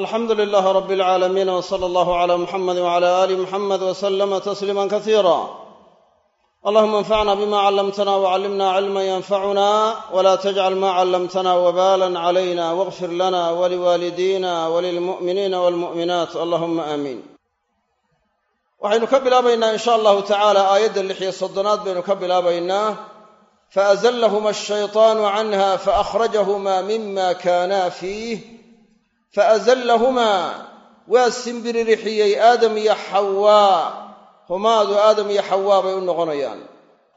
alxamdu lilaah rab alcaalamiin w sala allahu cala muxamedi wcala aali muxamed wslama tasliima kasiira allahuma anfacna bima callamtana wcallimna cilma yanfacuna wla tajcal ma callamtana wbalan calayna wاغfir lana waliwaalidina walilmu'miniina walmu'minaat allahuma aamiin waxaynu ka bilaabaynaa in sha allahu tacaala aayadda lix iyo soddonaad baynu ka bilaabaynaa faazlahma ashayطaanu canha faakhrajahma mima kana fiih faazlahumaa waa simbiririxiyey aadam iyo xawaa. Humaadu aadam iyo xawaa bay u noqonayaan.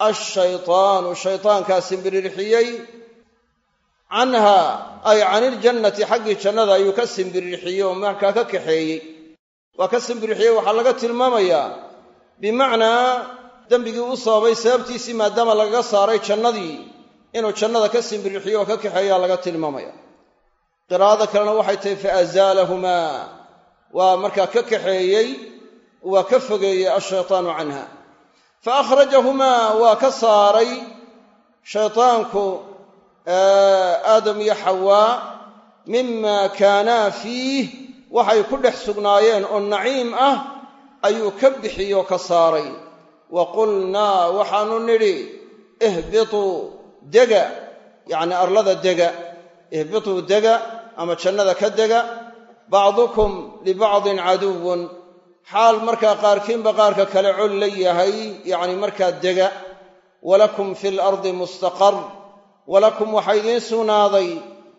Ashaytaanu shaytaankaa simbiririxiyey canhaa ay can iljannati xaggii jannada ayuu ka simbiririxiyey oo markaa ka kaxeeyey. Waa ka simbirixiyey waxaa laga tilmaamayaa bimacnaa dembigii u sababay sababtiisii maadaama lagaga saaray jannadii inuu jannada ka simbirixiyo oo ka kaxeeyaa laga tilmaamaya qiraa'ada kalena waxay tahay faazaalahumaa waa markaa ka kaxeeyey waa ka fogeeyey ashaytaanu canha. Fa akhrajahumaa waa ka saaray shaytaanku aadam iyo xawaa mima kaanaa fiih. Waxay ku dhex sugnaayeen oo naciim ah ayuu ka bixiyoo ka saaray. Wa qulnaa waxaanu nidhi ihbituu dega yacni arlada dega. Ihbituu dega ama jannada ka dega bacdukum libacdin caduwun xaal markaa qaarkiinba qaarka kale col la yahay yacni markaa dega. Walakum fi lardi mustaqar. Walakum waxaa idiin sugnaaday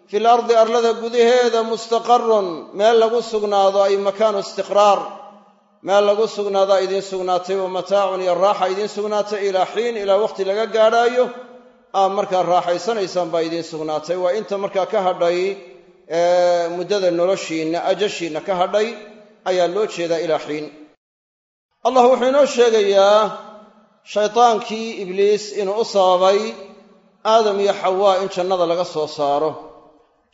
fil ardi arlada gudaheeda mustaqarun meel lagu sugnaado ay makaanu istiqraar. Meel lagu sugnaadaa idiin sugnaatay wa mataacun iyo raaxa idiin sugnaatay ilaa xiin ilaa waqhti laga gaadhaayo aad markaa raaxaysanaysaan baa idiin sugnaatay. Waa inta markaa ka hadhay muddada noloshiinna ajashiinna ka hadhay ayaa loo jeedaa ilaa xiin. Allah wuxuu inoo sheegayaa shaytaankii ibliis inuu u sababay aadam iyo xawaa in jannada laga soo saaro.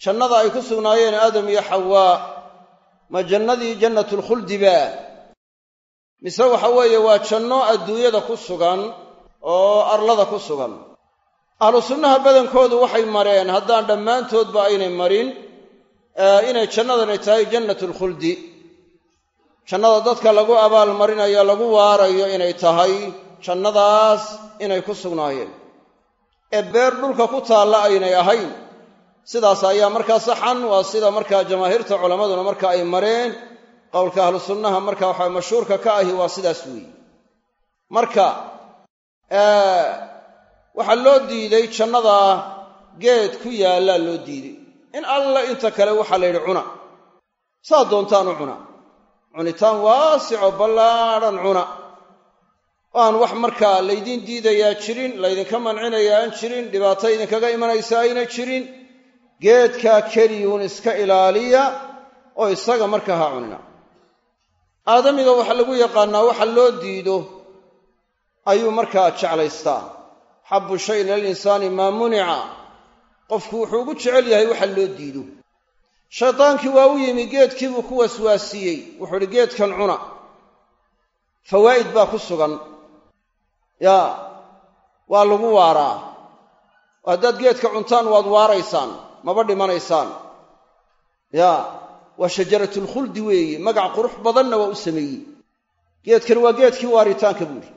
Jannada ay ku sugnaayeen aadam iyo xawaa ma jannadii jannatulkhuldi ba? Mise waxa weeye waa janno adduunyada ku sugan oo arlada ku sugan. Ahlu sunnaha badankoodu waxay mareen haddaan dhammaantoodba aynay marin inay jannadani tahay jannatulkhuldi jannada dadka lagu abaalmarinayo lagu waarayo inay tahay jannadaas inay ku sugnaayeen. Ee beer dhulka ku taalla aynay ahayn. Sidaas ayaa markaa saxan waa sida markaa jamaahiirta culammaduna marka ay mareen. Qowlka ahlu sunnaha marka waxaa mashhuurka ka ahi waa sidaas weeye marka waxaa loo diiday jannada geed ku yaallaa loo diiday in alla inta kale waxaa la yidhi cuna. Saa doontaan u cuna. Cunitaan waasico ballaadhan cuna. Oo aan wax markaa laydiin diidayaa jirin laydinka mancinayaa aan jirin dhibaato idinkaga imanaysa ayna jirin geedkaa keliyuun iska ilaaliya oo isaga markaa ha cunina. Aadamiga waxaa lagu yaqaannaa waxa loo diido ayuu markaa jeclaystaa. Xabu shay ila linsaani maa munica qofku wuxuu ugu jecel yahay waxa loo diido. Shaydaankii waa u yimi geedkiibuu ku waswaasiyey. Wuxuu idhi geedkan cuna. Fawaa'id baa ku sugan. Yaa waa lagu waaraa. Oo haddaad geedka cuntaan waad waaraysaan. Maba dhimanaysaan. Yaa waa shajaratulkhuldi weeye magac qurux badanna waa u sameeyey. Geedkan waa geedkii waaritaanka buuri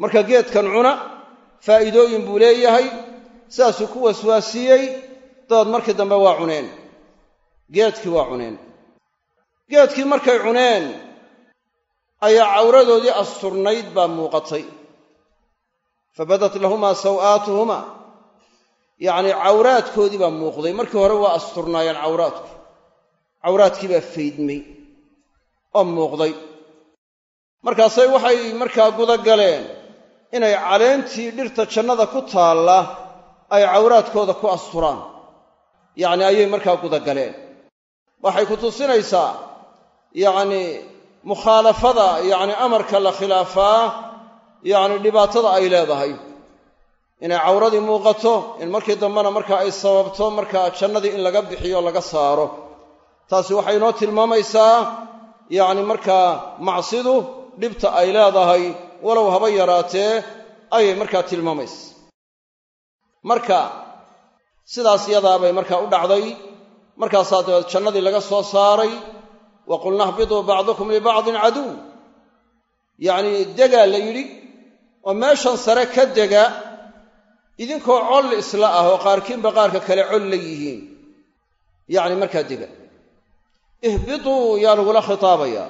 marka geedkan cuna faa'iidooyin buu leeyahay sidaasuu ku waswaasiyey. Dabeed markii dambe waa cuneen. Geedkii waa cuneen. Geedkii markay cuneen ayaa cawradoodii asturnayd baa muuqatay. Fabadat lahumaa saw'aatuhumaa. Yacnii cawraadkoodii baa muuqday. Markii hore waa asturnaayeen cawraadku cawraadkii baa faydmay oo muuqday. Markaasay waxay markaa guda galeen inay caleentii dhirta jannada ku taalla ay cawraadkooda ku asturaan. Yacni ayay markaa guda galeen waxay ku tusinaysaa yacnii mukhaalafada yacni amarka la khilaafaa yacni dhibaatada ay leedahay. Inay cawradii muuqato in markii dambena marka ay sababto markaa jannadii in laga bixiyo laga saaro. Taasi waxay inoo tilmaamaysaa yacni markaa macsidu dhibta ay leedahay walow haba yaraatee ayay markaa tilmaamaysa marka sidaas yadaabay markaa u dhacday. Markaasaa dabeed jannadii laga soo saaray wa qulna hbituu bacdukum libacdin caduw yacnii degaa la yidhi oo meeshan sare ka dega idinkoo col isla ah oo qaarkiinba qaarka kale col la yihiin. Yacni markaa dega. Ihbituu yaa lagula khitaabayaa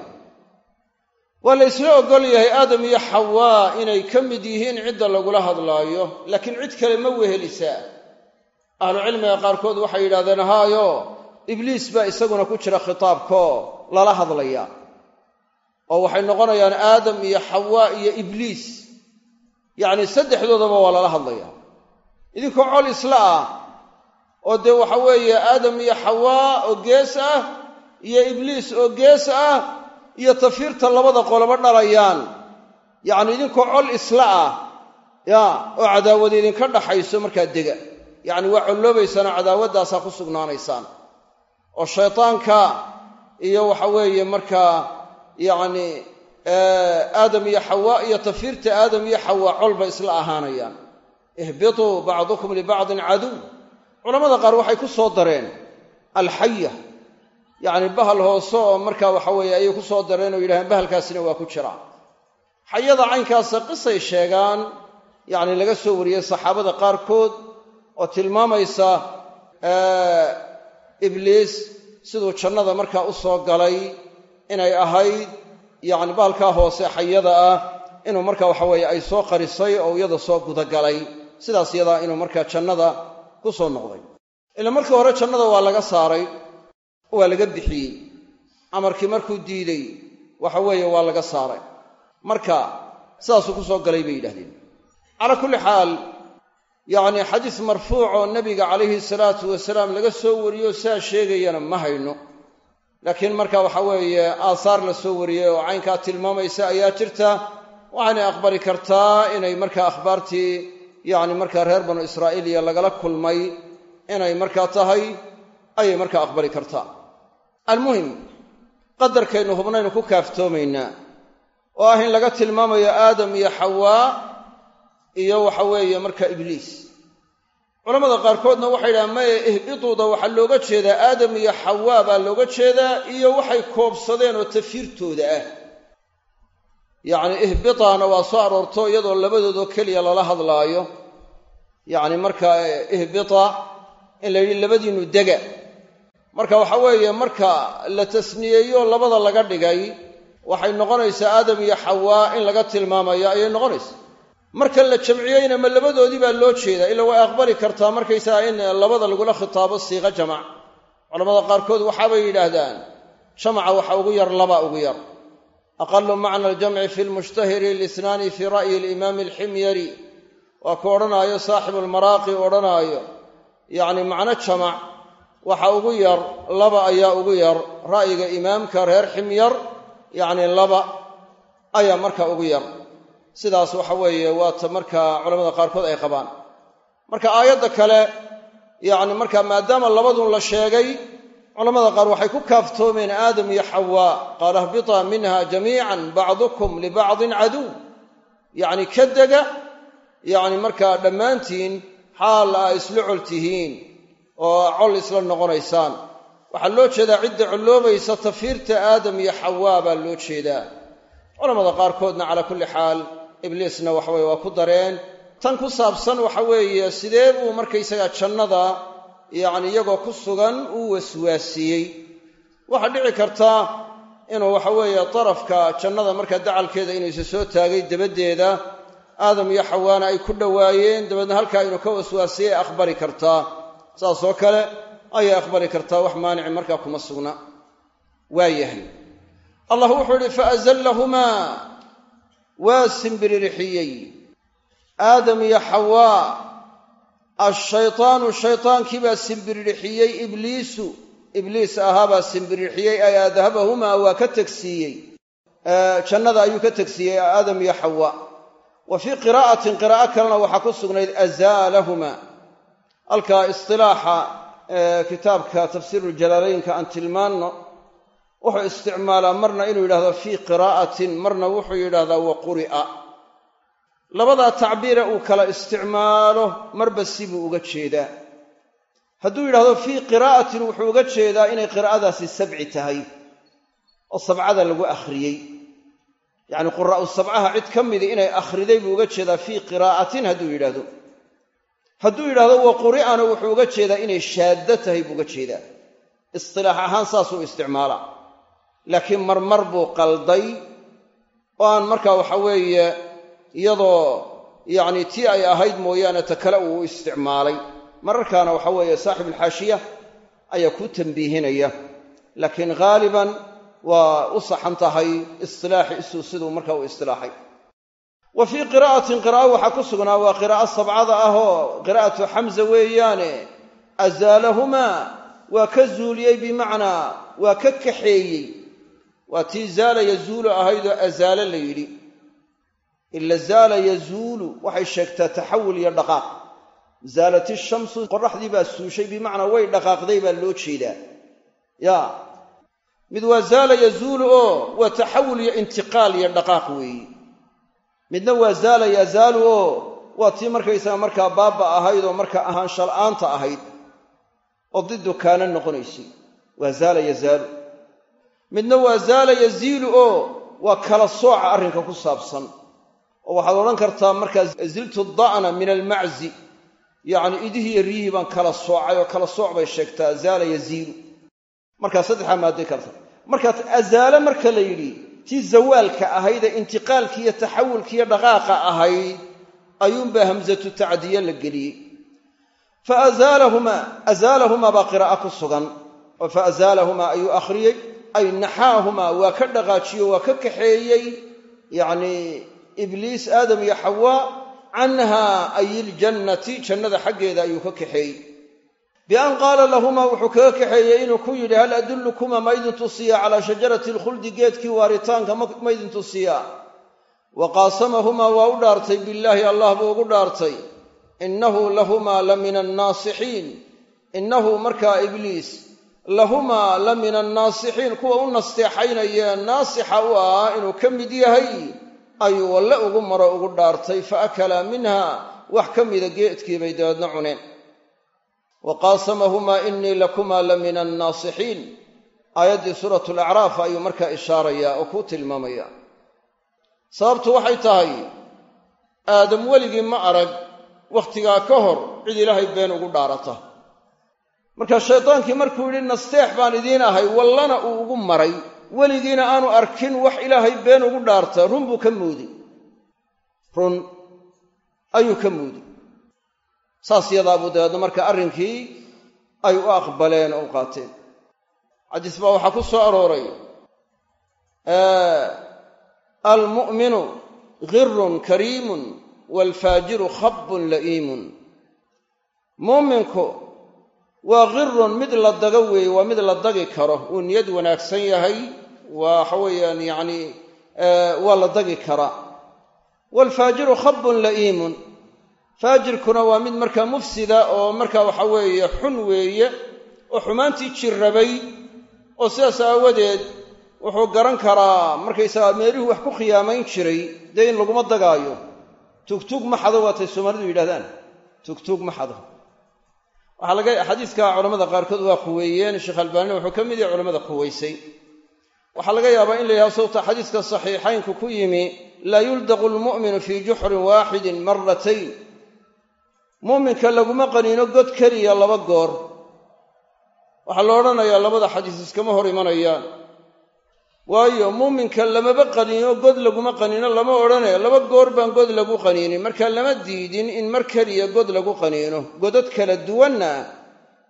waa la ysla oggol yahay aadam iyo xawaa inay ka mid yihiin cidda lagula hadlaayo laakiin cid kale ma wehelisaa ahlucilmiga qaarkood waxay yidhahdeen haayo ibliis baa isaguna ku jira khitaabkoo lala hadlaya. Oo waxay noqonayaan aadam iyo xawaa iyo ibliis. Yacni saddexdoodaba waa lala hadlaya. Idinkoo col isla ah oo dee waxa weeye aadam iyo xawaa oo gees ah iyo ibliis oo gees ah iyo tafiirta labada qoloba dhalayaan yacni idinkoo col isla ah. Ya oo cadaawad idinka dhaxayso markaa dega. Yacni waa colloobaysaanoo cadaawaddaasaa ku sugnaanaysaan. Oo shaytaanka iyo waxa weeye markaa yacni aadam iyo xawaa iyo tafiirta aadam iyo xawaa colba isla ahaanayaan. Ihbituu bacdukum libacdin caduw. Culamada qaar waxay ku soo dareen alxaya yacni bahal hoose oo markaa waxa weeye ayay ku soo dareen oo yidhahdeen bahalkaasina waa ku jira xayada caynkaasa qisay sheegaan yacni laga soo wariyey saxaabada qaarkood oo tilmaamaysa ibliis siduu jannada markaa u soo galay inay ahayd yacni bahalkaa hoose xayada ah inuu markaa waxa weeye ay soo qarisay oo iyada soo gudagalay. Sidaas yadaa inuu markaa jannada ku soo noqday. Ila markii hore jannada waa laga saaray waa laga bixiyey. Amarkii markuu diiday waxa weeye waa laga saaray. Marka sidaasuu ku soo galay bay yidhahdeen. Calaa kulli xaal yacni xadiis marfuuc oo nebiga calayhi salaatu wasalaam laga soo wariyo sidaa sheegayana ma hayno. Laakiin marka waxa weeye aahaar la soo wariyey oo caynkaa tilmaamaysa ayaa jirta. Waxaynay aqbali kartaa inay markaa akhbaartii yacni markaa reer banu israa'iiliya lagala kulmay inay markaa tahay ayay markaa aqbali kartaa almuhim qadarkaynu hubnaynu ku kaaftoomaynaa oo ah in laga tilmaamayo aadam iyo xawaa iyo waxa weeye marka ibliis. Culamada qaarkoodna waxay yidhahaan maye ihbituuda waxaa looga jeedaa aadam iyo xawaa baa looga jeedaa iyo waxay koobsadeen oo tafiirtooda ah. Yacni ihbitaana waa soo aroorto iyadoo labadoodoo keliya lala hadlaayo. Yacni marka ihbita in la yidhi labadiinnu dega marka waxa weeye marka la tasniyeeyo labada laga dhigay waxay noqonaysaa aadam iyo xawaa in laga tilmaamayo ayay noqonaysaa. Marka la jamciyeyna ma labadoodii baa loo jeedaa. Ila way aqbali kartaa markaysaga in labada lagula khitaabo siiqa jamac. Culamada qaarkood waxaabay yidhaahdaan jamaca waxa ugu yar laba ugu yar. Aqalu macna aljamci fi lmushtahiri lisnaani fii ra'yi alimaami alximyari waa ku odhanaayo saaxibu lmaraaqi odhanaayo. Yacni macno jamac waxa ugu yar laba ayaa ugu yar. Ra'yiga imaamka reer ximyar yacni laba ayaa marka ugu yar. Sidaas waxa weeye waata markaa culamada qaarkood ay qabaan. Marka aayadda kale yacni marka maadaama labadun la sheegay culamada qaar waxay ku kaaftoomeen aadam iyo xawaa. Qaala ahbitaa minha jamiican bacdukum libacdin caduw. Yacni ka dega yacni markaa dhammaantiin xaal aa isla col tihiin oo col isla noqonaysaan. Waxaa loo jeedaa cidda colloobaysa tafiirta aadam iyo xawaa baa loo jeedaa. Culamada qaarkoodna calaa kulli xaal ibliisna waxaweye waa ku dareen. Tan ku saabsan waxa weeye sidee buu markaysaga jannada yacni iyagoo ku sugan uu waswaasiyey. Waxaa dhici karta inuu waxa weeye darafka jannada markaa dacalkeeda inuu isa soo taagay dabaddeeda aadam iyo xawaana ay ku dhowaayeen dabeedna halkaa inuu ka waswaasiyey aqbali kartaa saasoo kale ayay aqbali kartaa wax maanici markaa kuma sugna. Waa yahay. Allah wuxuu idhi faazallahumaa waa simbiririxiyey aadam iyo xawaa ashaytaanu shaytaankii baa simbiririxiyey ibliisu. Ibliis ahaabaa simbiririxiyey ay adhabahumaa waa ka tegsiiyey. Jannada ayuu ka tegsiiyey aadam iyo xawaa wa fii qiraa'atin qiraa'o kalena waxaa ku sugnayd azaalahumaa halkaa istilaaxa kitaabka tafsiiruljalaalaynka aan tilmaanno wuxuu isticmaalaa marna inuu yidhahdo fii qiraa'atin marna wuxuu yidhahdaa wa quri'a. Labadaa tacbiire uu kala isticmaalo marba sibuu uga jeedaa. Hadduu yidhahdo fii qiraa'atin wuxuu uga jeedaa inay qiraa'adaasi sabci tahay oo sabcada lagu akhriyey. Yacni quraa'u sabcaha cid ka midi inay akhriday buu uga jeedaa fii qiraa'atin hadduu yidhahdo hadduu yidhahdo wa quri'ana wuxuu uga jeedaa inay shaaddo tahay buu uga jeedaa. Istilaax ahaan saasuu isticmaalaa laakiin marmar buu qalday oo aan markaa waxa weeye iyadoo yacni tii ay ahayd mooyaane ta kale uu isticmaalay. Mararkaana waxa weeye saaxib alxaashiya ayaa kuu tambiihinaya. Laakiin ghaaliban waa u saxan tahay istilaaxiisu siduu marka u istilaaxay wa fii qiraa'atin qiraa'o waxaa ku sugnaa waa qiraa'o sabcada ah oo qiraa'atu xamza weeyaane azaalahumaa waa ka zuuliyey bimacnaa waa ka kaxeeyey. Waa tii zaala yazuulu ahaydoo azaale la yidhi. Ila zaala yazuulu waxay sheegtaa taxawul iyo dhaqaaq. Zaalat ishamsu qoraxdii baa suushay bimacnaa way dhaqaaqday baa loo jeedaa. Ya mid waa zaala yazuulu oo waa taxawul iyo intiqaal iyo dhaqaaq weeyi midna waa zaala yazaalu oo waa tii markaysaga markaa baaba ahayd oo markaa ahaanshala'aanta ahayd oo diddu kaana noqonaysay waa zaala yazaalu midna waa zaala yaziilu oo waa kala sooca arrinka ku saabsan oo waxaad odhan kartaa markaa ziltu da'na min almaczi yacni idihiiyo riyihii baan kala soocay oo kala sooc bay sheegtaa zaala yaziilu markaa saddexaa maadday karta. Markaa azaale marka la yidhi tii zawaalka ahayd ee intiqaalkiiyo taxawulkiiyo dhaqaaqa ahayd ayuunbaa hamsatu tacdiye la geliyey. Fa azaalahumaa baa qiraa'a ku sugan. Fa azaalahumaa ayuu akhriyey. Ay naxaahumaa waa ka dhaqaajiyo waa ka kaxeeyey. Yacnii ibliis aadam iyo xawaa canhaa ay iljannati jannada xaggeeda ayuu ka kaxeeyey bian qaala lahumaa wuxuu kaga kaxeeyey inuu ku yidhi hal adullukumaa ma idin tusiyaa calaa shajarati alkhuldi geedkii waaritaanka ma idin tusiyaa wa qaasamahumaa waa u dhaartay billaahi allah buu ugu dhaartay innahu lahumaa la min annaasixiin innahu markaa ibliis lahumaa la min annaasixiin kuwa u nasteexaynayee naasixa u ah inuu ka mid yahay ayuu walle ugu maro ugu dhaartay fa akalaa minha wax ka mida geedkii bay dabeedna cuneen wa qaasamahumaa innii lakumaa la min annaasixiin aayaddii suuratu alacraaf ayuu markaa ishaarayaa oo kuu tilmaamaya. Sababtu waxay tahay aadam weligii ma arag wakhtigaa ka hor cid ilaahay been ugu dhaarata. Marka shaydaankii markuu yidhi nasteex baan idiin ahay wallana uu ugu maray. Weligiina aanu arkin wax ilaahay been ugu dhaarta run buu ka moodi. Run ayuu ka moodi saas yadaabuu dabeedna marka arrinkii ay u aqbaleen oo u qaateen. Xadiis baa waxaa ku soo arooray almu'minu girun kariimun waalfaajiru khabbun la'iimun. Muuminku waa girun mid la daga weeye waa mid la dagi karo uu niyad wanaagsan yahay waxa weeyaan yacni waa la dagi karaa. Waalfaajiru khabbun la'iimun faajirkuna waa mid markaa mufsida oo markaa waxa weeye xun weeye oo xumaantii jirrabay oo sidaas aawadeed wuxuu garan karaa markaysagaa meelihuu wax ku khiyaamayn jiray dee laguma dagaayo. Tugtug ma xado waatay soomaalidu yidhahdaan tugtug ma xado. Xadiiska culamada qaarkood waa quweeyeen sheekh albaanina wuxuu ka mid yahay culamada quwaysay waxaa laga yaabaa in la yidhahdo sababta xadiiska saxiixaynku ku yimi laa yuldaqu lmu'minu fii juxrin waaxidin maratayn muuminka laguma qaniino god keliya laba goor. Waxaa la odhanayaa labada xadiis iskama hor imanayaan. Waayo muuminka lamaba qaniino god laguma qaniino lama odhane laba goor baan god lagu qaniinin marka lama diidin in mar keliya god lagu qaniino. Godad kala duwanna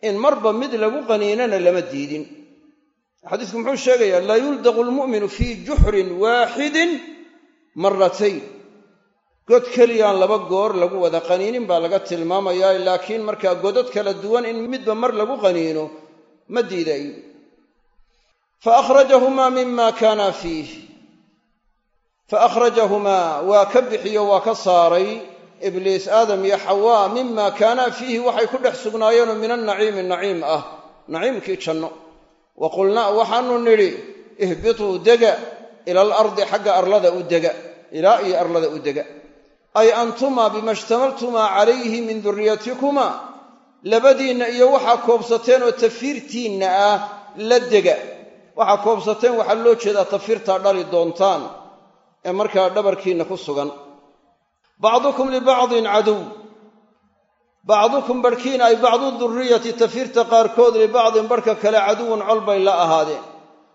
in marba mid lagu qaniinana lama diidin. Xadiisku muxuu sheegayaa laa yuldaqu lmu'minu fii juxrin waaxidin maratayn god keliyaan laba goor lagu wada qaniinin baa laga tilmaamayaa laakiin markaa godad kala duwan in midba mar lagu qaniino ma diidayo fa akhrajahumaa mima kaana fiih. Fa akhrajahumaa waa ka bixiyo waa ka saaray. Ibliis aadam iyo xawaa mima kaana fiihi waxay ku dhex sugnaayeenoo min annaciimi naciim ah. Naciimkii janno. Wa qulnaa waxaanu nidhi ihbituu dega ila alardi xagga arlada u dega ilaa iyo arlada u dega ay antumaa bima ishtamaltumaa calayhi min duriyatikumaa labadiinna iyo waxaa koobsateen oo tafiirtiinna ah la dega. Waxaa koobsateen waxaa loo jeedaa tafiirtaa dhali doontaan ee markaa dhabarkiinna ku sugan. Bacdukum libacdin caduw. Bacdukum barhkiina ay bacdu duriyati tafiirta qaarkood libacdin barhka kale caduwan col bay la ahaadeen.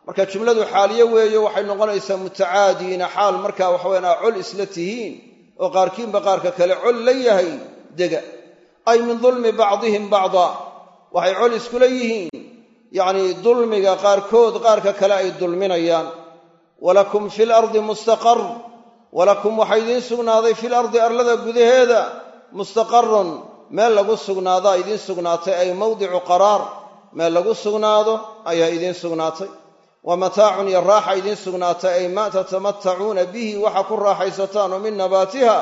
Marka jumladu xaaliye weeyo waxay noqonaysaa mutacaadiina xaal markaa waxaweyan aa col isla tihiin oo qaarkiinba qaarka kale col la yahay dega. Ay min dulmi bacdihim bacda. Waxay col iskula yihiin. Yacnii dulmiga qaarkood qaarka kale ay dulminayaan. Walakum fi lardi mustaqar. Walakum waxaa idiin sugnaaday fil ardi arlada gudaheeda. Mustaqarun meel lagu sugnaadaa idiin sugnaatay ay mawdicu qaraar. Meel lagu sugnaado ayaa idiin sugnaatay wa mataacun iyo raaxa idiin sugnaatay ay maa tatamatacuuna bihi waxa ku raaxaysataan oo min nabaatiha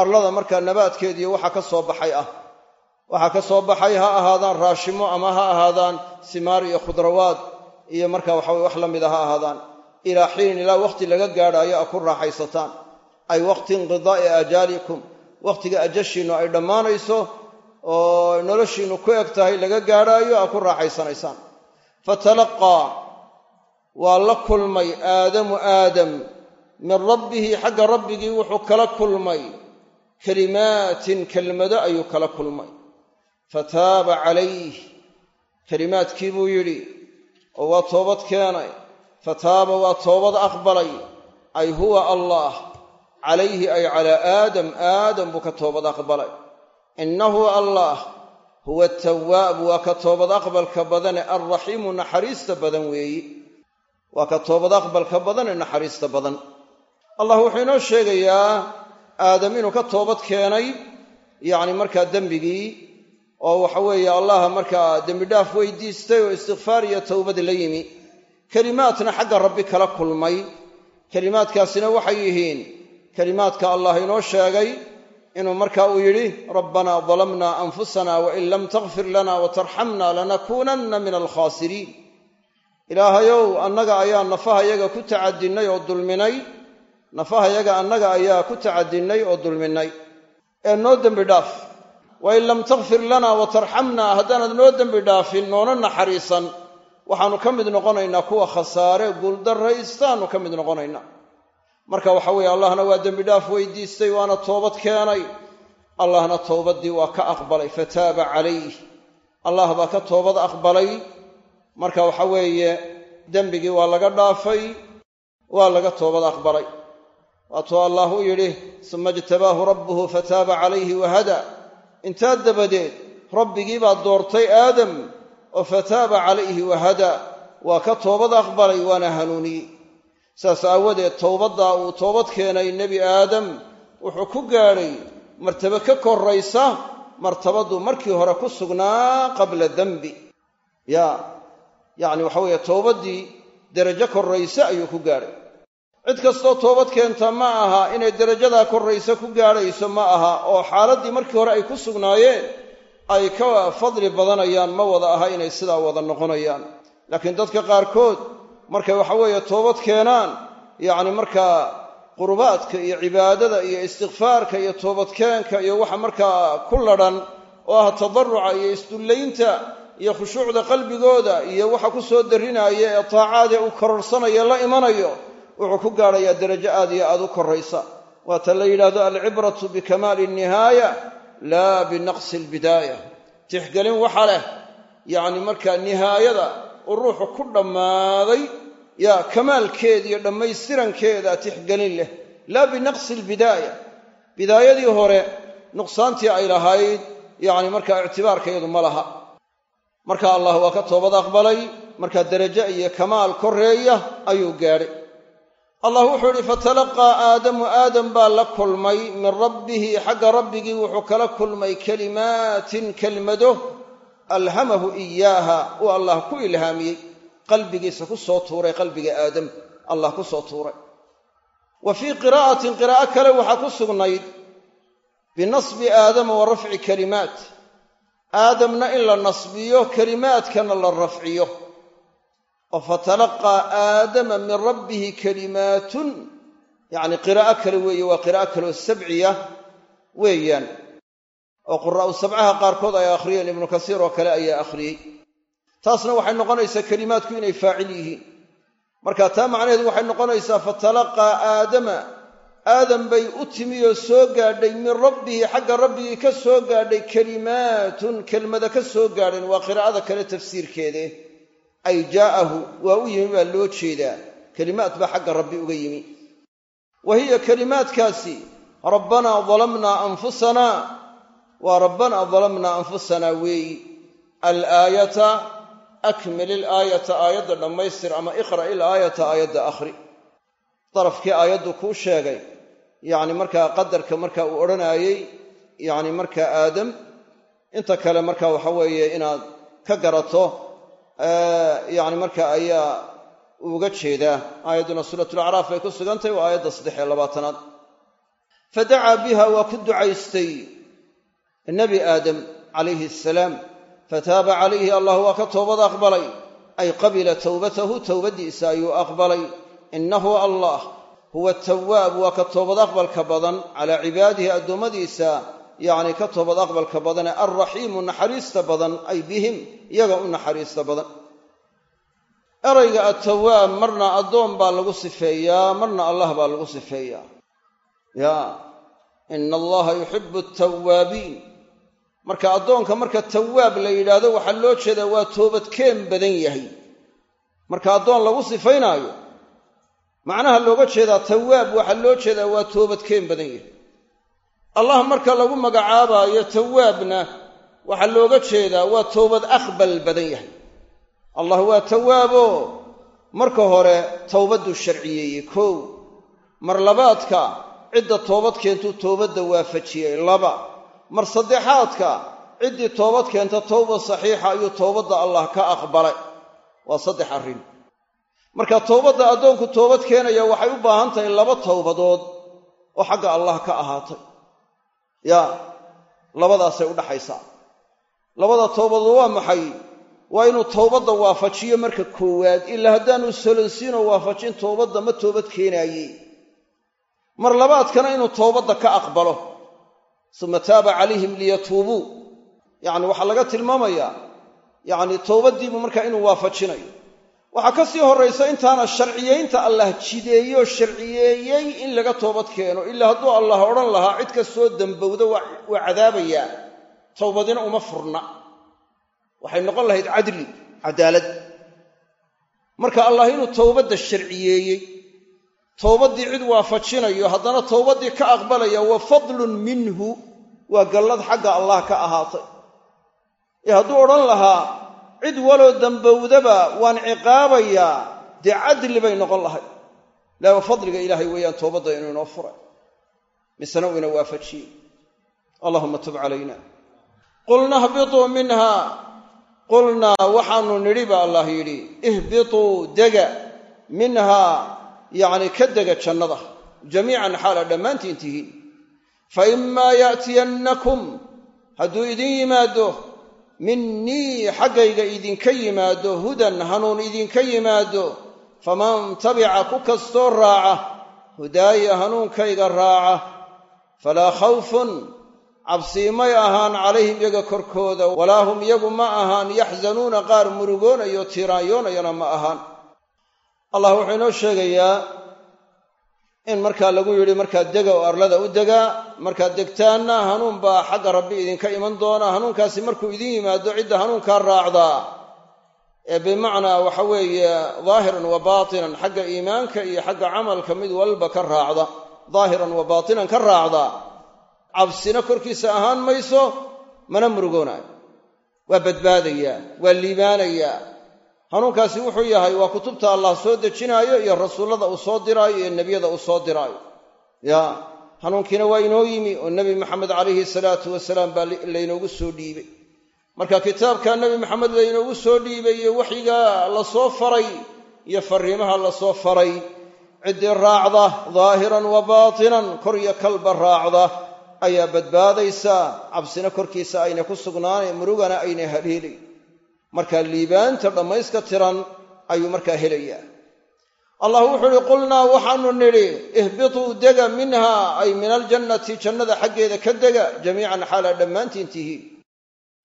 arlada markaa nabaadkeediiyo waxa ka soo baxay ah. Waxaa ka soo baxay ha ahaadaan raashimo ama ha ahaadaan simaar iyo khudrawaad iyo markaa waxaweye wax la mida ha ahaadaan. Ilaa xiinin ilaa wakhti laga gaadhaayo a ku raaxaysataan. Ay waqti inqidaa'i ajaalikum wakhtiga ajashiinnu ay dhammaanayso oo noloshiinnu ku eg laga gaadhaayo a ku raaxaysanaysaan waa la kulmay aadamu aadam. Min rabbihi xagga rabbigii wuxuu kala kulmay. Kalimaatin kelmado ayuu kala kulmay. Fataaba calayh kelimaadkii buu yidhi oo waa toobad keenay. Fataaba waa toobad aqbalay. Ay huwa allah. Calayhi ay calaa aadam. Aadam buu ka toobad aqbalay. Innahu allah. Huwa atawaab waa ka toobad aqbalka badane alraxiimu naxariista badan weeyi waa ka toobad aqbalka badane naxariista badan. Allah wuxuu inoo sheegayaa aadam inuu ka toobad keenay yacni markaa dembigii oo waxa weeye allah markaa dembidhaaf weydiistay oo istikfaar iyo towbad la yimi. Kelimaadna xagga rabbi kala kulmay. Kelimaadkaasina waxay yihiin kelimaadka allah inoo sheegay inuu marka uu yidhi rabbanaa dalamna anfusana wain lam takfir lana watarxamna lanakuunanna min alkhaasiriin ilaahayow annaga ayaa nafahayaga ku tacadinnay oo dulminay. Nafahayaga annaga ayaa ku tacadinnay oo dulminay ee noo dembi dhaaf. Wain lam takfir lana watarxamna haddaanad noo dembi dhaafin noona naxariisan. Waxaannu ka mid noqonaynaa kuwa khasaare guuldarraystaannu ka mid noqonaynaa. Marka waxa weeye allahna waa dembi dhaaf weydiistay waana toobad keenay. Allahna towbaddii waa ka aqbalay fataaba calayh allah baa ka toobad aqbalay marka waxa weeye dembigii waa laga dhaafay waa laga toobad aqbalay. Waatuu allah u yidhi suma ijtabaahu rabbuhu fataaba calayhi wahada intaa dabadeed rabbigii baa doortay aadam oo fataaba calayhi wahada waa ka toobad aqbalay waana hanuuniyey. Saas aawadeed towbaddaa uu toobad keenay nebi aadam wuxuu ku gaadhay martabo ka koraysa martabadu markii hore ku sugnaa qabla dembi ya yacni waxa weeye towbaddii derajo korrayse ayuu ku gaadhay cid kastoo toobad keenta ma aha inay derajadaa korrayse ku gaadhayso ma aha oo xaaladdii markii hore ay ku sugnaayeen ay ka fadli badanayaan ma wada aha inay sidaa wada noqonayaan. Laakiin dadka qaarkood markay waxa weeye toobad keenaan yacni markaa qurubaadka iyo cibaadada iyo istikfaarka iyo toobadkeenka iyo waxa markaa ku ladhan oo ah tadaruca iyo isdullaynta iyo khushuucda qalbigooda iyo waxa ku soo darrinaaya ee taacaadee uu kororsanaya la imanayo wuxuu ku gaadhayaa derajo aad iyo aad u koraysa. Waata la yidhaahdo alcibratu bikamaali nnihaaya laa binaqsi albidaaya. Tixgelin waxa leh yacni markaa nihaayada uu ruuxu ku dhammaaday yaa kamaalkeeda iyo dhammaystirankeeda tixgelin leh. Laa binaqsi albidaaya. Bidaayadii hore nuqsaantii ay lahayd yacni markaa ictibaarkeedu ma laha marka allah waa ka toobad aqbalay markaa derajo iyo kamaal koreeya ayuu gaadhay. Allah wuxuu idhi fatalaqaa aadamu aadam baa la kulmay min rabbihi xagga rabbigii wuxuu kala kulmay kalimaatin kelmado alhamahu iyaaha uu allah ku ilhaamiyey. Qalbigiisa ku soo tuuray qalbiga aadam allah ku soo tuuray. Wa fii qiraa'atin qiraa'o kale waxaa ku sugnayd binasbi aadama wa rafci kalimaat aadamna in la nasbiyo kelimaadkana la rafciyo. Oo fatalaqaa aadama min rabbihi kalimaatun. Yacni qiraa'o kale weeye waa qiraa'o kaleoo sabciya weeyaan. Oo quraa'u sabcaha qaarkood ay akhriyeen ibnu kasiir oo kale ayaa akhriyey. Taasna waxay noqonaysaa kelimaadku inay faacil yihiin. Marka taa macnaheedu waxay noqonaysaa fatalaqaa aadama aadam bay u timi oo soo gaadhay min rabbihi xagga rabbigii ka soo gaadhay kelimaatun kelmada ka soo gaadheen waa qiraa'ada kale tafsiirkeede. Ay jaa'ahu waa u yimi baa loo jeedaa. Kelimaad baa xagga rabbi uga yimi. Wa hiya kelimaadkaasi rabbanaa dalamnaa anfusanaa waa rabbanaa dalamnaa anfusanaa weeyi alaayata akmil ilaayata aayadda dhammaystir ama iqra' ilaayata aayadda akhri. Darafkii aayaddu kuu sheegay yacni markaa qadarka marka uu odhanaayey yacni markaa aadam inta kale marka waxa weeye inaad ka garato yacni marka ayaa uga jeedaa. Aayadduna suuratulacraaf bay ku sugantahy waa aayadda saddex iyo labaatanaad. Fadacaa biha waa ku ducaystay nebi aadam calayhi asalaam fataaba calayhi allah waa ka toobad aqbalay. Ay qabila towbatahu towbaddiisa ayuu aqbalay. Innahu allah huwa tawaab waa ka toobad aqbalka badan calaa cibaadihi addoommadiisa yacni ka toobad aqbalka badane alraxiimu naxariista badan ay bihim iyaga u naxariista badan. Erayga attawaab marna addoon baa lagu sifeeyaa marna allah baa lagu sifeeyaa. Ya ina allaha yuxibu altawaabiin marka addoonka marka tawaab la yidhaahdo waxaa loo jeedaa waa toobadkeen badan yahay. Marka addoon lagu sifaynaayo macnaha looga jeedaa tawaab waxaa loo jeedaa waa toobadkeen badan yahay. Allah marka lagu magacaabaayo tawaabna waxaa looga jeedaa waa toobad aqbal badan yahay. Allah waa tawaaboo marka hore towbadduu sharciyeeyey. Kow mar labaadka cidda toobad keentuu toobadda waafajiyey. Laba mar saddexaadka ciddii toobad keenta towba saxiixa ayuu toobadda allah ka aqbalay. Waa saddex arrin marka towbadda addoonku toobad keenaya waxay u baahan tahay laba towbadood oo xagga allah ka ahaatay. Yaa labadaasay u dhaxaysaa labada towbadood waa maxay? Waa inuu towbadda waafajiyo marka koowaad ilaa haddaanu solonsiinoo waafajin towbadda ma toobad keenaaye mar labaadkana inuu towbadda ka aqbalo. Suma taaba calayhim liyatuubuu. Yacni waxaa laga tilmaamayaa yacni towbaddiibu markaa inuu waafajinayo waxaa ka sii horraysa intaana sharciyeynta allah jideeyo sharciyeeyey in laga toobad keeno. Ilaa hadduu allah odhan lahaa cid ka soo dambowda waa cadaabayaa towbadina uma furna. Waxay noqon lahayd cadli cadaalad. Marka allah inuu towbadda sharciyeeyey towbaddii cid waafajinayo haddana towbaddii ka aqbalaya wa fadlun minhu waa gallad xagga allah ka ahaatay. Ee hadduu odhan lahaa cid waloo dambowdaba waan ciqaabayaa dee cadli bay noqon lahay laa fadliga ilaahay weeyaan toobadda inuu inoo furay. Misena uu waafajiyey allahuma tub calayna. Qulna hbituu minha. Qulnaa waxaanu nidhi ba allah yidhi ihbituu dega minhaa yacni ka dega jannada. Jamiican xaala dhammaantiin tihiin. Fa imaa yaatiyannakum hadduu idin yimaado minnii xaggayga idinka yimaado hudan hanuun idinka yimaado faman tabica ku kastoo raaca hudaaya hanuunkayga raaca falaa khawfun cabsii may ahaan calayhim iyaga korkooda walaa hum iyagu ma ahaan yaxzanuuna qaar murugoonayo tiiraanyoonayana ma ahaan. Allah wuxuu inoo sheegayaa in markaa lagu yidhi markaa dega oo arlada u degaa markaad degtaanna hanuun baa xagga rabbi idinka iman doona hanuunkaasi markuu idin yimaado cidda hanuunkaa raacdaa ee bimacnaa waxa weeye daahiran wa baatinan xagga iimaanka iyo xagga camalka mid walba ka raacda. Daahiran wa baatinan ka raacda. Cabsina korkiisa ahaan mayso mana murugoonaayo waa badbaadayaa waa liibaanayaa hanuunkaasi wuxuu yahay waa kutubta allah soo dejinaayo iyo rasuullada uu soo diraayo iyo nebiyada uu soo diraayo. Ya hanuunkiina waa inoo yimi oo nebi maxamed calayhi salaatu wasalaam baa laynoogu soo dhiibay. Marka kitaabka nebi maxamed laynoogu soo dhiibay iyo waxyiga la faray iyo fariimaha la soo faray ciddii raacda daahiran wa baatinan kor iyo kalba raacda ayaa badbaadaysaa cabsina korkiisa ayna ku sugnaanay murugana ayna haleelay marka liibaanta dhammayska tiran ayuu markaa helayaa. Allah wuxuu uhi qulnaa waxaanu nidhi ihbituu dega minhaa ay min aljannati jannada xaggeeda ka dega jamiican xaalaa dhammaantiin tihiin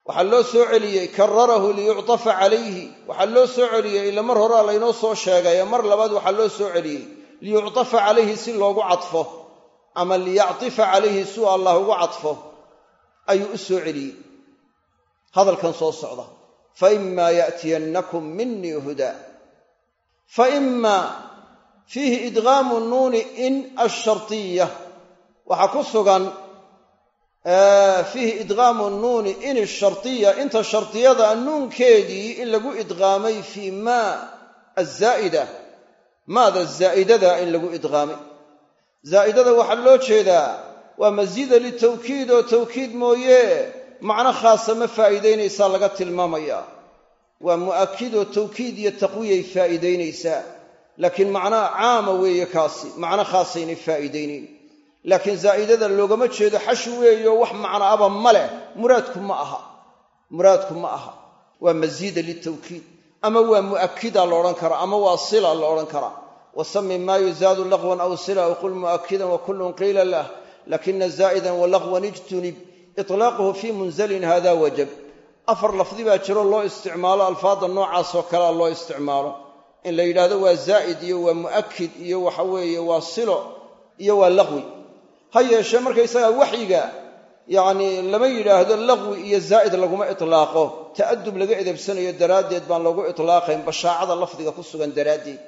waxaa loo soo celiyey kararahu liyuctafa calayhi. Waxaa loo soo celiyey ila mar horaa laynoo soo sheegay mar labaad waxaa loo soo celiyey liyuctafa calayhi si loogu cadfo ama liyactifa calayhi suu allah ugu cadfo ayuu u soo celiyey. Hadalkan soo socda fa imaa ya'tiyannakum minii hudaa fa imaa fiihi idgaamu nuuni in ashartiya waxaa ku sugan fiihi idgaamu nuuni in ashartiya inta shardiyada nuunkeedii in lagu idgaamay fii maa azaa'ida maada zaa'idada in lagu idgaamay. Zaa'idada waxaa loo jeedaa waa masiida litawkiid oo tawkiid mooye macno khaasa ma faa'iidaynaysaa laga tilmaamayaa waa mu'akidoo tawkiid iyo taqwiyay faa'iidaynaysaa. Laakiin macnaha caama weeye kaasi macno khaasaynay faa'iidaynayn. Laakiin zaa'idada loogama jeedo xashi weeyo wax macno aba ma leh muraadku ma aha. Muraadku ma aha. Waa masiida litawkiid. Ama waa mu'akida la odhan karaa ama waa sila la odhan karaa wasami maa yuzaadu laqwan aw sila aw qul mu'akidan wa kullun qiila lah. Lakina zaa'idan wa laqwan ijtunib itlaaquhu fii munzalin hada wajab. Afar lafdi baa jiro loo isticmaalo alfaadda noocaasoo kalea loo isticmaalo. In la yidhaahdo waa zaa'id iyo waa mu'akid iyo waxa weeye waa silo iyo waa laqwi. Ha yeeshee markaysagaa waxyiga yacni lama yidhaahdo laqwi iyo zaa'id laguma itlaaqo. Ta'adub laga edebsanayo daraaddeed baan loogu itlaaqayn bashaacada lafdiga ku sugan daraaddeed.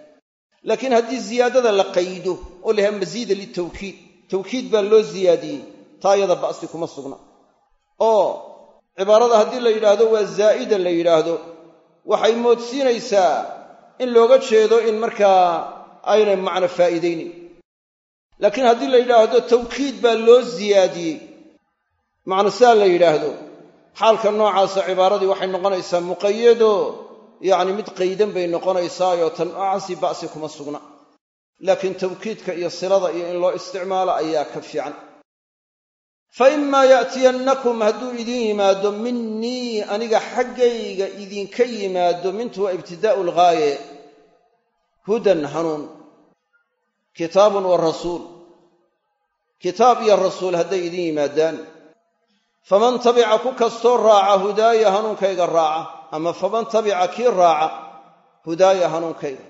Laakiin haddii ziyaadada la qaydo oo la yahay masiida litawkiid tawkiid baa loo ziyaadiyey taa yada ba'si kuma sugna oo cibaarada haddii la yidhaahdo waa zaa'ida la yidhaahdo waxay moodsiinaysaa in looga jeedo in markaa aynay macno faa'iidaynin laakiin haddii la yidhaahdo tawkiid baa loo ziyaadiyey macno sidaa la yidhaahdo xaalka noocaasa cibaaradii waxay noqonaysaa muqayado yacni mid qaydan bay noqonaysaayo tan noocaasi ba'si kuma sugna. Laakiin tawkiidka iyo silada iyo in loo isticmaalo ayaa ka fiican fa imaa ya'tiyannakum hadduu idin yimaado minii aniga xaggayga idinka yimaado mintu waa ibtidaa'u lghaaye hudan hanuun kitaabun wa rasuul. Kitaab iyo rasuul hadday idin yimaadaan. Faman tabica ku kastoo raaca hudaaya hanuunkayga raaca. Ama faman tabica kii raaca hudaaya hanuunkayga.